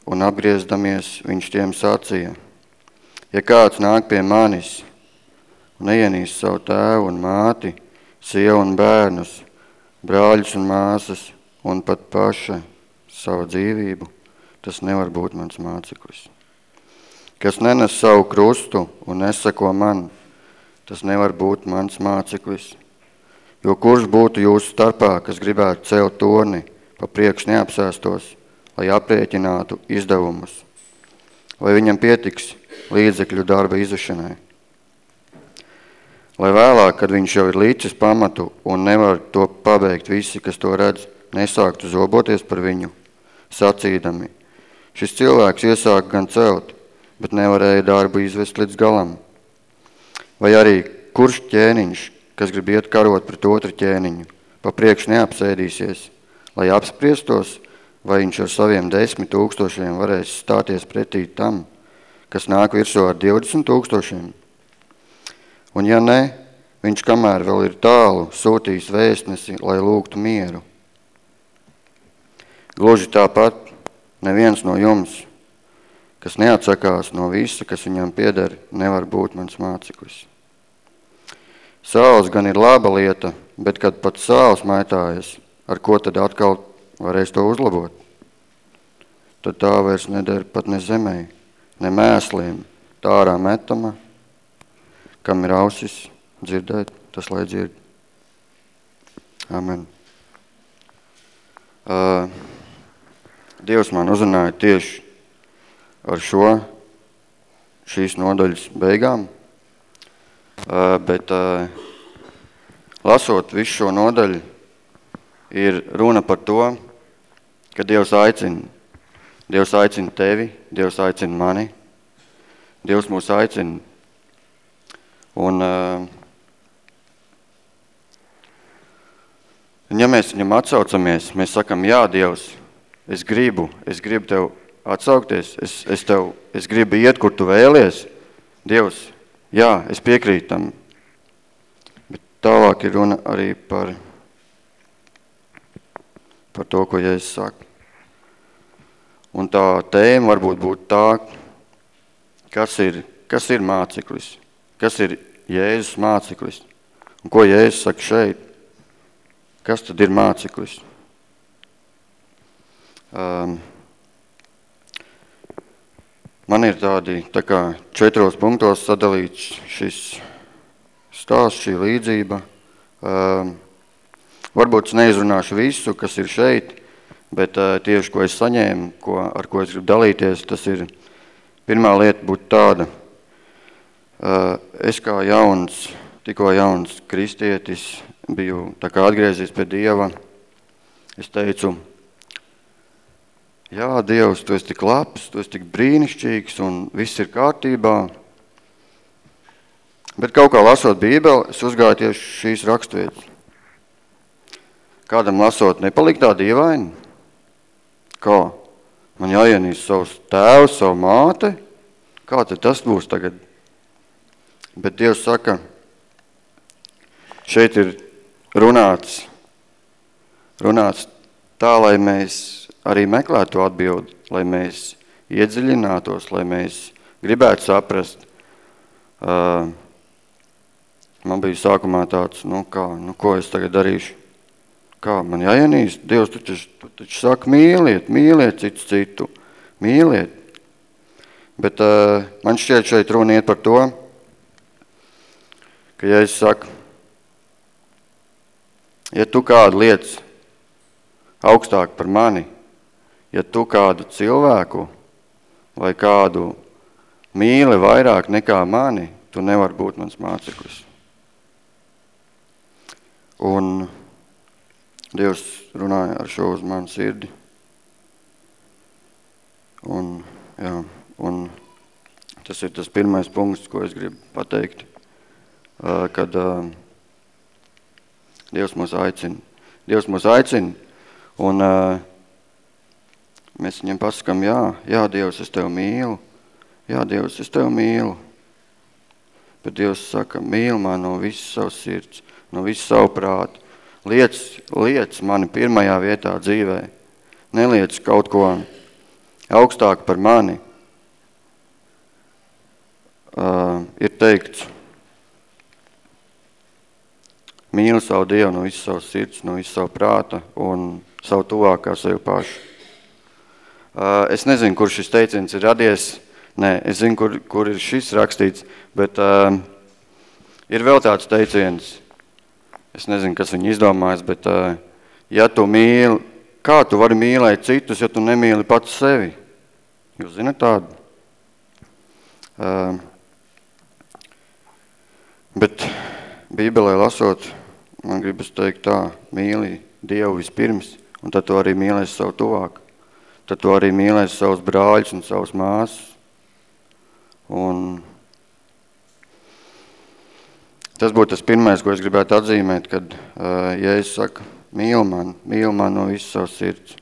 un apgriezdamies viņš tiem sacīja, ja kāds nāk pie manis un neienīst savu tēvu un māti, sievu un bērnus, brāļus un māsas un pat paša savu dzīvību, tas nevar būt mans māceklis. Kas nenes savu krustu un nesako man, tas nevar būt mans māceklis. Jo kurš būtu jūsu starpā, kas gribētu celt torni, pa priekš neapsēstos, lai aprēķinātu izdevumus? Vai viņam pietiks līdzekļu darba izušanai? Lai vēlāk, kad viņš jau ir līdzis pamatu un nevar to pabeigt visi, kas to redz, nesāktu zoboties par viņu, sacīdami, šis cilvēks iesāk gan celt, bet nevarēja darbu izvest līdz galam. Vai arī kurš ķēniņš, kas grib iet karot pret otru ķēniņu, pa priekš neapsēdīsies, lai apspriestos, vai viņš ar saviem desmit tūkstošiem varēs stāties pretī tam, kas nāk virsū ar 20 tūkstošiem. Un ja ne, viņš kamēr vēl ir tālu sūtīs vēstnesi, lai lūgtu mieru. Gluži tāpat neviens no jums, kas neatsakās no visa, kas viņam pieder, nevar būt mans māceklis. Sāls gan ir laba lieta, bet kad pat sāls maitājas, ar ko tad atkal varēs to uzlabot? Tad tā vairs neder pat ne zemē, ne mēsliem, tā ārā metama, kam ir ausis dzirdēt, tas lai dzird. Amen. Uh, Dievs man uzrunāja tieši ar šo šīs nodaļas beigām, uh, bet uh, lasot visu šo nodaļu, ir runa par to, ka Dievs aicina. Dievs aicina tevi, Dievs aicina mani, Dievs mūs aicina. Un, uh, un ja mēs viņam atsaucamies, mēs sakam, jā, Dievs, es gribu, es gribu tev atsaukties, es, es, tev, es gribu iet, kur tu vēlies. Dievs, jā, es piekrītu tam. Bet tālāk ir runa arī par, par to, ko Jēzus saka. Un tā tēma varbūt būtu tā, kas ir, kas ir māceklis, kas ir Jēzus māceklis. Un ko Jēzus saka šeit? Kas tad ir māceklis? Um, man ir tādi tā kā četros punktos sadalīts šis stāsts, šī līdzība. Um, varbūt es neizrunāšu visu, kas ir šeit, Bet tieši, ko es saņēmu, ko, ar ko es gribu dalīties, tas ir pirmā lieta būtu tāda. Es kā jauns, tikko jauns kristietis, biju tā kā atgriezies pie Dieva. Es teicu, jā, Dievs, tu esi tik labs, tu esi tik brīnišķīgs un viss ir kārtībā. Bet kaut kā lasot Bībeli, es uzgāju tieši šīs rakstvietas. Kādam lasot, nepalika tā dīvaini? Kā? Man jāienīst savus tēvus, savu māti? Kā tad tas būs tagad? Bet Dievs saka, šeit ir runāts, runāts tā, lai mēs arī meklētu atbildi, lai mēs iedziļinātos, lai mēs gribētu saprast. Uh, man bija sākumā tāds, nu kā, nu ko es tagad darīšu? Kā man jāienīst? Dievs taču, tu taču saka, mīliet, mīliet citu citu, mīliet. Bet uh, man šķiet šeit runa iet par to, ka ja es saku, ja tu kādu lietas augstāk par mani, ja tu kādu cilvēku vai kādu mīli vairāk nekā mani, tu nevar būt mans māceklis. Un Dievs runāja ar šo uz manu sirdi. Un, jā, un tas ir tas pirmais punkts, ko es gribu pateikt, kad Dievs mūs aicina. Dievs mūs aicina, un mēs viņam pasakam, jā, jā, Dievs, es tevi mīlu, jā, Dievs, es tevi mīlu. Bet Dievs saka, mīl man no visas savas sirds, no visas savu prātu, Liec, liec mani pirmajā vietā dzīvē. Neliec kaut ko augstāk par mani. Uh, ir teikts, mīli savu Dievu no visas savas sirds, no visas savu prāta un savu tuvākā sevi pašu. Uh, es nezinu, kur šis teiciens ir radies. Nē, es zinu, kur, kur ir šis rakstīts, bet uh, ir vēl tāds teiciens – Es nezinu, kas viņu izdomājas, bet uh, ja tu mīli, kā tu vari mīlēt citus, ja tu nemīli pats sevi? Jūs zinat tādu? Uh, bet Bībelē lasot, man gribas teikt tā, mīli Dievu vispirms, un tad tu arī mīlēsi savu tuvāku. Tad tu arī mīlēsi savus brāļus un savus māsas. Un Tas būtu tas pirmais, ko es gribētu atzīmēt, kad uh, Jēzus saka, mīl man, mīl man no visas savas sirds.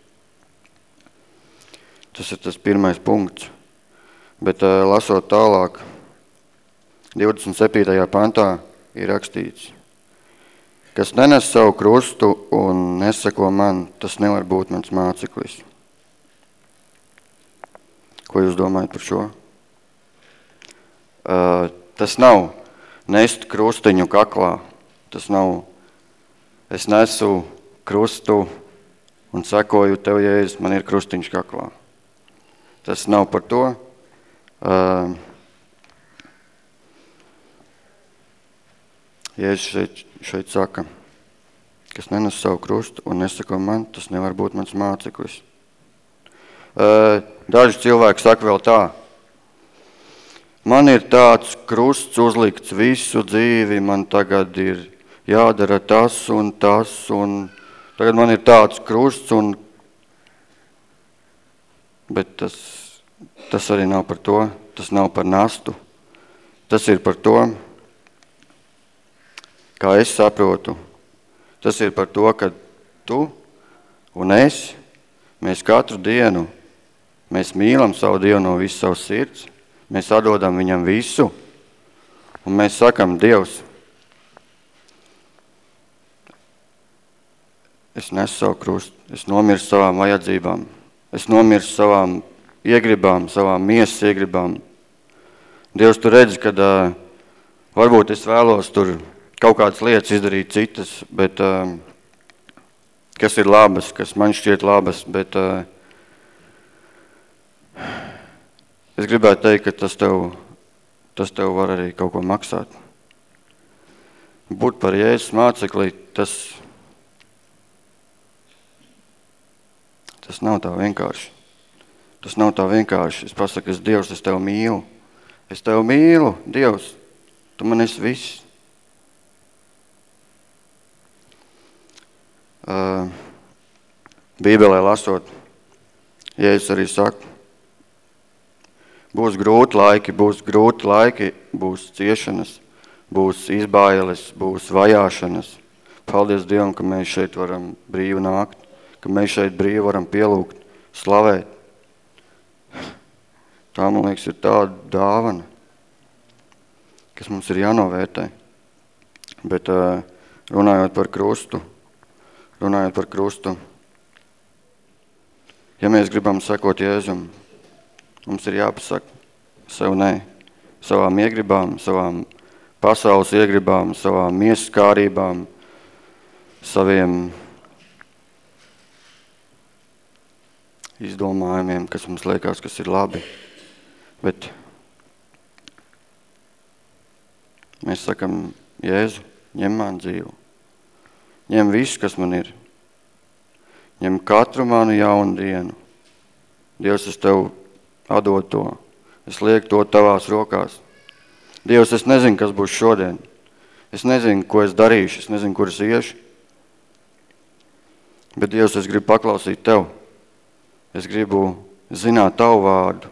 Tas ir tas pirmais punkts. Bet uh, lasot tālāk, 27. pantā ir rakstīts, kas nenes savu krustu un nesako man, tas nevar būt mans māceklis. Ko jūs domājat par šo? Uh, tas nav nest krustiņu kaklā. Tas nav, es nesu krustu un sekoju tev, Jēzus, man ir krustiņš kaklā. Tas nav par to. Uh, Jēzus šeit, šeit saka, kas nenes savu krustu un nesako man, tas nevar būt mans māceklis. Daži cilvēki saka vēl tā, man ir tāds krusts uzlikts visu dzīvi, man tagad ir jādara tas un tas, un tagad man ir tāds krusts, un... bet tas, tas arī nav par to, tas nav par nastu, tas ir par to, kā es saprotu, Tas ir par to, ka tu un es, mēs katru dienu, mēs mīlam savu Dievu no visas savas sirds, mēs atdodam viņam visu, un mēs sakam, Dievs, es nesu savu krustu, es nomirstu savām vajadzībām, es nomirstu savām iegribām, savām miesas iegribām. Dievs, tu redzi, kad uh, varbūt es vēlos tur kaut kādas lietas izdarīt citas, bet, uh, kas ir labas, kas man šķiet labas, bet uh, es gribētu teikt, ka tas tev, tas tev var arī kaut ko maksāt. Būt par Jēzus māceklī, tas, tas nav tā vienkārši. Tas nav tā vienkārši. Es pasaku, es Dievs, es tev mīlu. Es tev mīlu, Dievs, tu man esi viss. Uh, Bībelē lasot, Jēzus arī saka, būs grūti laiki, būs grūti laiki, būs ciešanas, būs izbailes, būs vajāšanas. Paldies Dievam, ka mēs šeit varam brīvi nākt, ka mēs šeit brīvi varam pielūgt, slavēt. Tā, man liekas, ir tāda dāvana, kas mums ir jānovērtē. Bet runājot par krustu, runājot par krustu. Ja mēs gribam sekot Jēzum, mums ir jāpasaka sev nē, savām iegribām, savām pasaules iegribām, savām miesas kārībām, saviem izdomājumiem, kas mums liekas, kas ir labi. Bet mēs sakam, Jēzu, ņem man dzīvu. Ņem visu, kas man ir. Ņem katru manu jaunu dienu. Dievs, es tev atdod to. Es lieku to tavās rokās. Dievs, es nezinu, kas būs šodien. Es nezinu, ko es darīšu. Es nezinu, kur es iešu. Bet, Dievs, es gribu paklausīt Tev. Es gribu zināt Tavu vārdu.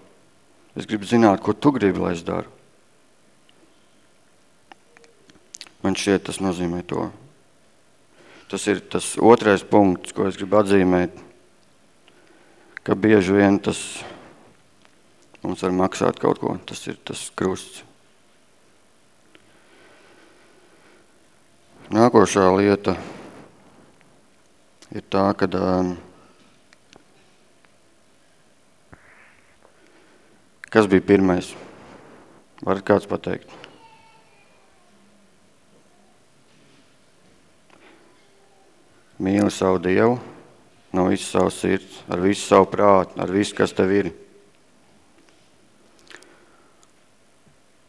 Es gribu zināt, ko Tu gribi, lai es daru. Man šķiet, tas nozīmē to. Tas ir tas otrais punkts, ko es gribu atzīmēt, ka bieži vien tas mums var maksāt kaut ko. Tas ir tas krusts. Nākošā lieta ir tā, ka um, kas bija pirmais? Varat kāds pateikt? Mīli savu Dievu no visas savas sirds, ar visu savu prātu, ar visu, kas tev ir.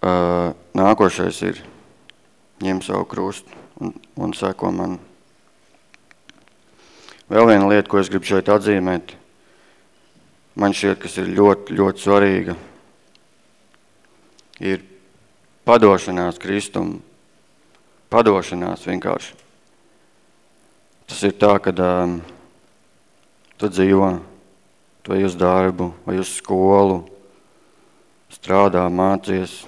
Nākošais ir ņem savu krustu un, un seko man. Vēl viena lieta, ko es gribu šeit atzīmēt, man šķiet, kas ir ļoti, ļoti svarīga, ir padošanās Kristum. Padošanās vienkārši. Tas ir tā, ka um, tu dzīvo, tu ej uz darbu vai uz skolu, strādā, mācies.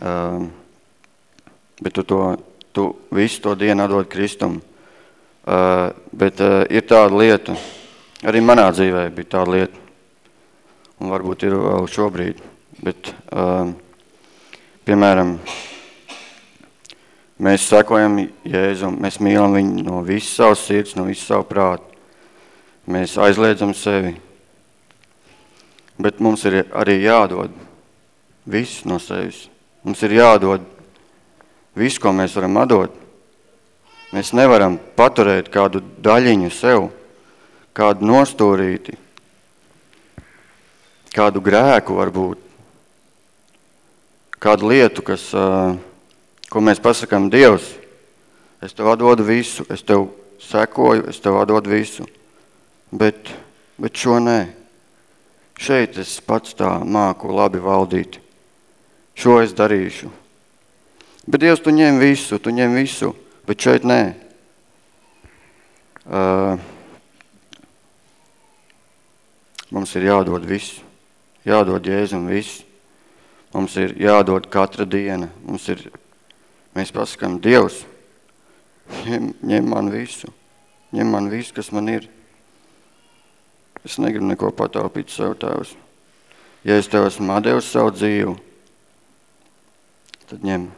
Bet tu, to, tu visu to dienu atdod Kristum. Uh, bet uh, ir tāda lieta, arī manā dzīvē bija tāda lieta, un varbūt ir vēl šobrīd, bet, uh, piemēram, Mēs sekojam Jēzum, mēs mīlam viņu no visas savas sirds, no visas savu prātu. Mēs aizliedzam sevi. Bet mums ir arī jādod viss no sevis. Mums ir jādod viss, ko mēs varam atdot. Mēs nevaram paturēt kādu daļiņu sev, kādu nostūrīti, kādu grēku varbūt, kādu lietu, kas ko mēs pasakām Dievs, es tev atdodu visu, es tev sekoju, es tev atdodu visu, bet, bet šo nē. Šeit es pats tā māku labi valdīt. Šo es darīšu. Bet Dievs, tu ņem visu, tu ņem visu, bet šeit nē. Uh, mums ir jādod viss, jādod Jēzum viss. Mums ir jādod katra diena. Mums ir, mēs pasakām, Dievs, ņem, ņem man visu, ņem man visu, kas man ir. Es negribu neko pataupīt sev tēvs. Ja es tev esmu devis savu dzīvi, tad ņem,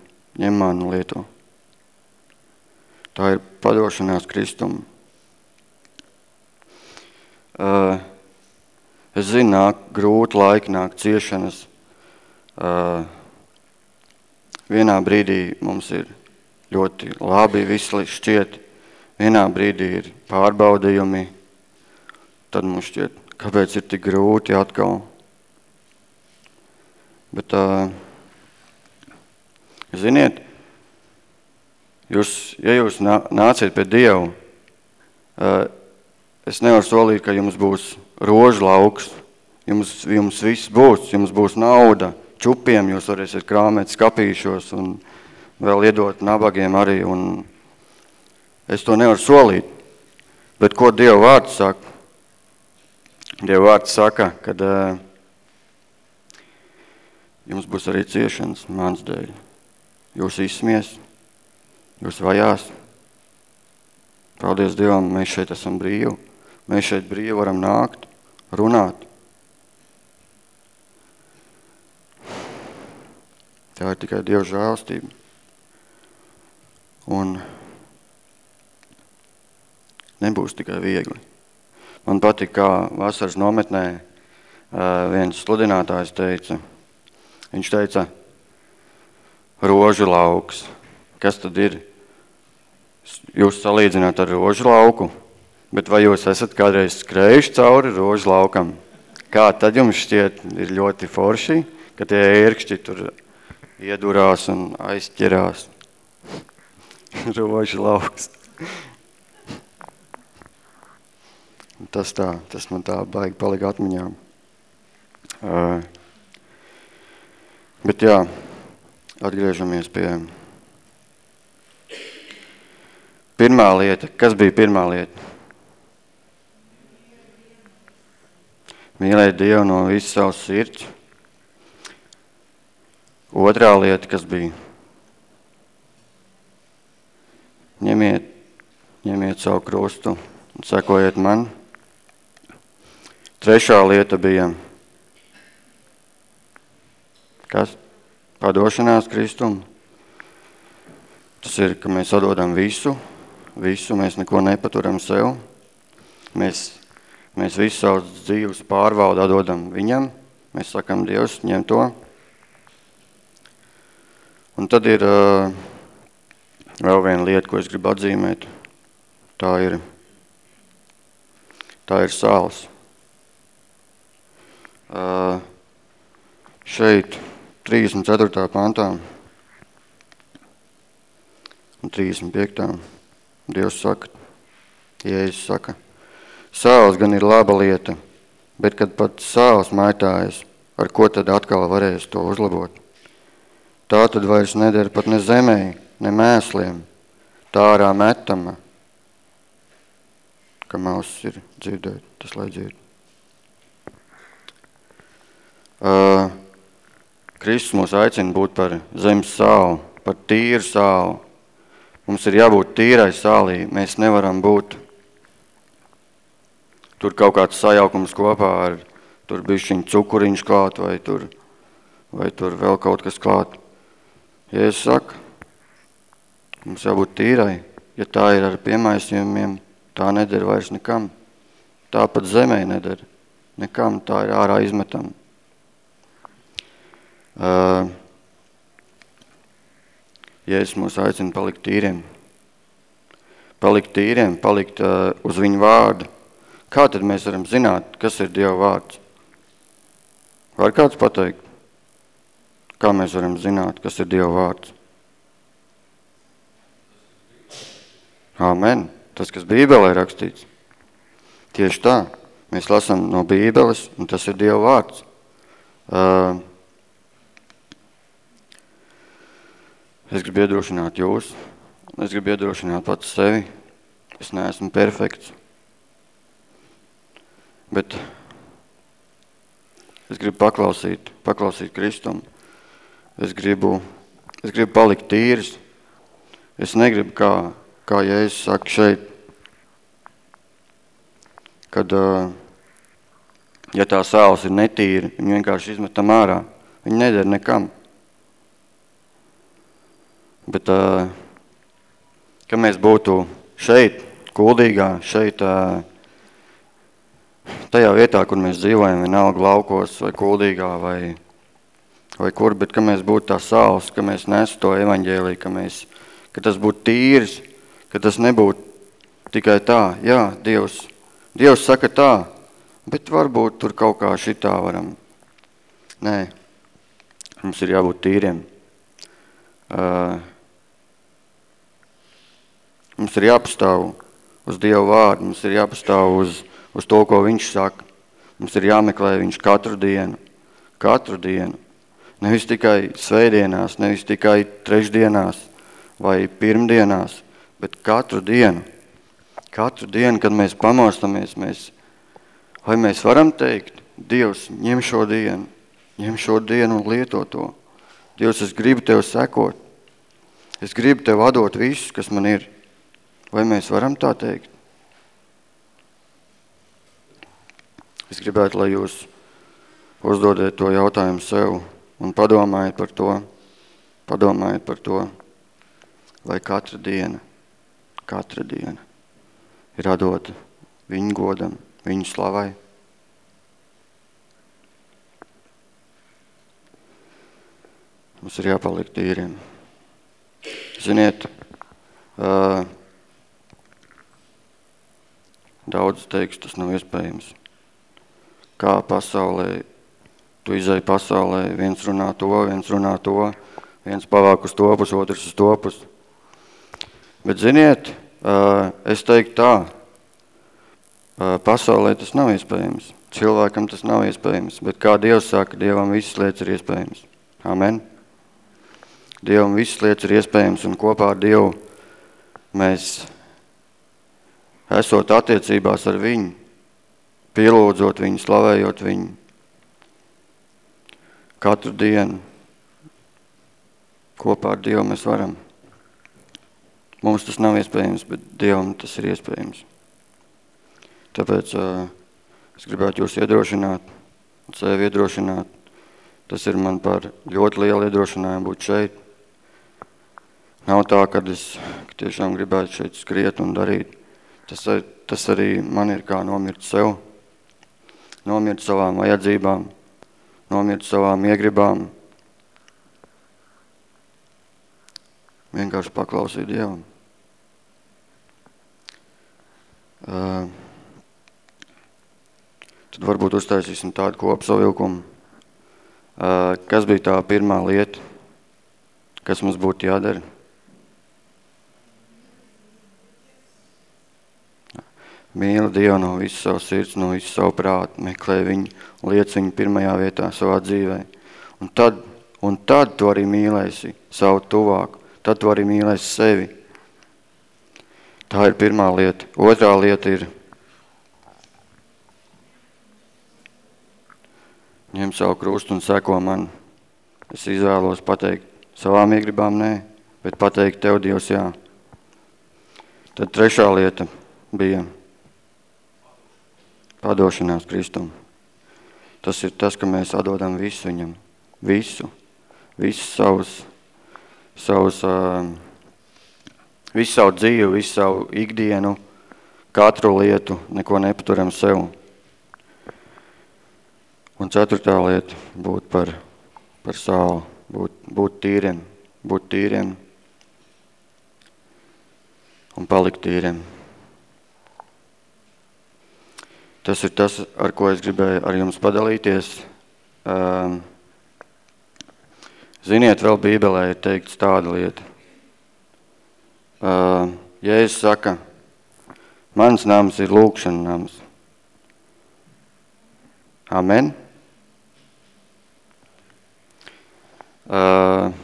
ņem manu lietu. Tā ir padošanās Kristum. Uh, es zinu, nāk grūti laiki, nāk ciešanas. Uh, vienā brīdī mums ir ļoti labi, viss šķiet. Vienā brīdī ir pārbaudījumi, tad mums šķiet, kāpēc ir tik grūti atkal. Bet, uh, ziniet, jūs, ja jūs nāciet pie Dievu, es nevaru solīt, ka jums būs rožu lauks, jums, jums viss būs, jums būs nauda, čupiem jūs varēsiet krāmēt skapīšos un vēl iedot nabagiem arī. Un es to nevaru solīt. Bet ko Dieva vārds saka? Dieva vārds saka, ka uh, jums būs arī ciešanas mans dēļ. Jūs izsmies, jūs vajās. Paldies Dievam, mēs šeit esam brīvi. Mēs šeit brīvi varam nākt, runāt. Tā ir tikai Dieva žēlstība. Un nebūs tikai viegli. Man patīk, kā vasaras nometnē viens sludinātājs teica. Viņš teica, rožu lauks. Kas tad ir? Jūs salīdzināt ar rožu lauku, bet vai jūs esat kādreiz skrējuši cauri rožu laukam? Kā tad jums šķiet ir ļoti forši, ka tie ērkšķi tur iedurās un aizķerās? <laughs> rožu lauks. Tas tā, tas man tā baigi palika atmiņā. Uh, bet jā, atgriežamies pie pirmā lieta. Kas bija pirmā lieta? Mīlēt Dievu no visas savas sirds. Otrā lieta, kas bija? Ņemiet, ņemiet savu krustu un sekojiet man. Trešā lieta bija kas? Padošanās Kristumu. Tas ir, ka mēs atdodam visu, visu, mēs neko nepaturam sev. Mēs, mēs visu savus dzīves pārvaldu atdodam viņam. Mēs sakam, Dievs, ņem to. Un tad ir uh, vēl viena lieta, ko es gribu atzīmēt. Tā ir, tā ir sāls. Uh, šeit 34. pantā un 35. Dievs saka, Jēzus saka, sāls gan ir laba lieta, bet kad pat sāls maitājas, ar ko tad atkal varēs to uzlabot? Tā tad vairs nedara pat ne zemē, ne mēsliem, tā ārā metama, ka mauss ir dzirdēt, tas lai dzird. Uh, Kristus mūs aicina būt par zemes sālu, par tīru sālu. Mums ir jābūt tīrai sālī. Mēs nevaram būt tur kaut kāds sajaukums kopā ar tur bišķiņu cukuriņš klāt vai tur, vai tur vēl kaut kas klāt. Ja es saku, mums jābūt tīrai. Ja tā ir ar piemaisījumiem, tā nedara vairs nekam. Tāpat zemē nedara nekam, tā ir ārā izmetama. Jēzus mūs aicina palikt tīriem. Palikt tīriem, palikt uz viņu vārdu. Kā tad mēs varam zināt, kas ir Dieva vārds? Var kāds pateikt? Kā mēs varam zināt, kas ir Dieva vārds? Amen. Tas, kas Bībelē rakstīts. Tieši tā. Mēs lasām no Bībeles, un tas ir Dieva vārds. Uh, es gribu iedrošināt jūs, es gribu iedrošināt pats sevi. Es neesmu perfekts. Bet es gribu paklausīt, paklausīt Kristum. Es gribu, es gribu palikt tīrs. Es negribu, kā, kā Jēzus saka šeit, kad, ja tā sāls ir netīra, viņu vienkārši izmetam ārā. Viņi neder nekam. Bet, ka mēs būtu šeit, kuldīgā, šeit, tajā vietā, kur mēs dzīvojam, vienalga laukos vai kuldīgā vai, vai kur, bet ka mēs būtu tā sāls, ka mēs nesu to evaņģēlī, ka, mēs, ka tas būtu tīrs, ka tas nebūtu tikai tā, jā, Dievs, Dievs saka tā, bet varbūt tur kaut kā šitā varam. Nē, mums ir jābūt tīriem. Uh, mums ir jāpastāv uz Dievu vārdu, mums ir jāpastāv uz, uz to, ko viņš saka. Mums ir jāmeklē viņš katru dienu, katru dienu. Nevis tikai svētdienās, nevis tikai trešdienās vai pirmdienās, bet katru dienu. Katru dienu, kad mēs pamostamies, mēs, vai mēs varam teikt, Dievs, ņem šo dienu, ņem šo dienu un lieto to. Dievs, es gribu Tev sekot. Es gribu Tev vadot visus, kas man ir. Vai mēs varam tā teikt? Es gribētu, lai jūs uzdodiet to jautājumu sev un padomājiet par to, padomājiet par to, vai katra diena, katra diena ir atdota viņu godam, viņu slavai. Mums ir jāpaliek tīriem. Ziniet, uh, Daudz teiks, tas nav iespējams. Kā pasaulē, tu izai pasaulē, viens runā to, viens runā to, viens pavāk uz topus, otrs uz topus. Bet ziniet, es teiktu tā, pasaulē tas nav iespējams. Cilvēkam tas nav iespējams, bet kā Dievs saka, Dievam visas lietas ir iespējams. Amen. Dievam visas lietas ir iespējams un kopā ar Dievu mēs esot attiecībās ar viņu, pielūdzot viņu, slavējot viņu. Katru dienu kopā ar Dievu mēs varam. Mums tas nav iespējams, bet Dievam tas ir iespējams. Tāpēc uh, es gribētu jūs iedrošināt, sevi iedrošināt. Tas ir man par ļoti lielu iedrošinājumu būt šeit. Nav tā, ka es tiešām gribētu šeit skriet un darīt. Tas, tas arī man ir kā nomirt sev, nomirt savām vajadzībām, nomirt savām iegribām. Vienkārši paklausīt Dievam. Uh, tad varbūt uztaisīsim tādu kopsavilkumu. Uh, kas bija tā pirmā lieta, kas mums būtu jādara? Mīli Dievu no visas savas sirds, no visas savu prātu, meklē viņu, liec viņu pirmajā vietā savā dzīvē. Un tad, un tad tu arī mīlēsi savu tuvāku, tad tu arī mīlēsi sevi. Tā ir pirmā lieta. Otrā lieta ir ņem savu krustu un seko man. Es izvēlos pateikt savām iegribām nē, bet pateikt tev Dievs jā. Tad trešā lieta bija Padošanās Kristum. Tas ir tas, ka mēs atdodam visu viņam. Visu. Visu savus, savus uh, visu savu dzīvi, visu savu ikdienu, katru lietu, neko nepaturam sev. Un ceturtā lieta būt par, par savu, būt, būt tīriem, būt tīriem un palikt tīriem. Tas ir tas, ar ko es gribēju ar jums padalīties. Um, ziniet, vēl Bībelē ir teikts tāda lieta. Um, Jēzus saka, mans nams ir lūkšana nams. Amen. Uh,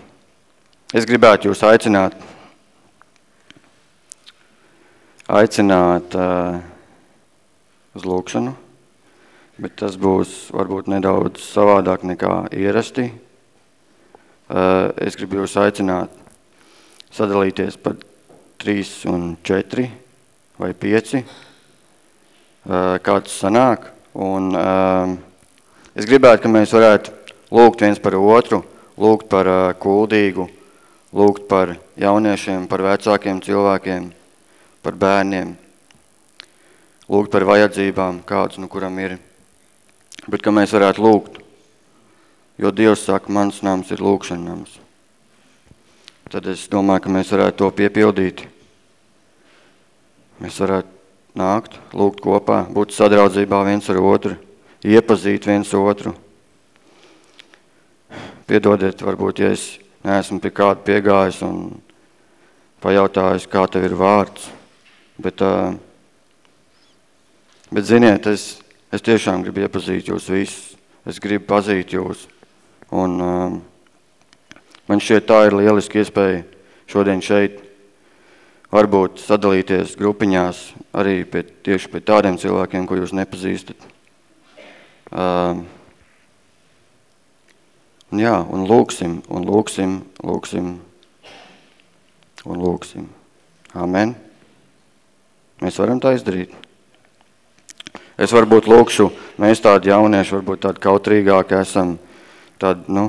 es gribētu jūs aicināt, aicināt uh, uz lūkšanu, bet tas būs varbūt nedaudz savādāk nekā ierasti. Uh, es gribu jūs aicināt sadalīties par 3 un 4 vai 5, kāds sanāk. Un, es gribētu, ka mēs varētu lūgt viens par otru, lūgt par kuldīgu, lūgt par jauniešiem, par vecākiem cilvēkiem, par bērniem, lūgt par vajadzībām, kāds nu kuram ir. Bet ka mēs varētu lūgt, jo Dievs saka, mans nams ir lūkšana nams tad es domāju, ka mēs varētu to piepildīt. Mēs varētu nākt, lūgt kopā, būt sadraudzībā viens ar otru, iepazīt viens otru. Piedodiet, varbūt, ja es neesmu pie kāda piegājis un pajautājis, kā tev ir vārds, bet, uh, bet ziniet, es, es tiešām gribu iepazīt jūs visus, es gribu pazīt jūs, un uh, Man šķiet tā ir lieliski iespēja šodien šeit varbūt sadalīties grupiņās arī pie, tieši pie tādiem cilvēkiem, ko jūs nepazīstat. Un jā, un lūksim, un lūksim, lūksim, un lūksim. Amen. Mēs varam tā izdarīt. Es varbūt lūkšu, mēs tādi jaunieši, varbūt tādi kautrīgāki esam, tādi, nu,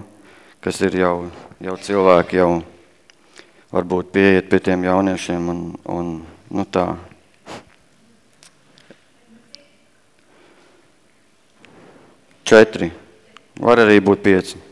kas ir jau jau cilvēki jau varbūt pieiet pie tiem jauniešiem un, un nu tā. Četri. Var arī būt pieci.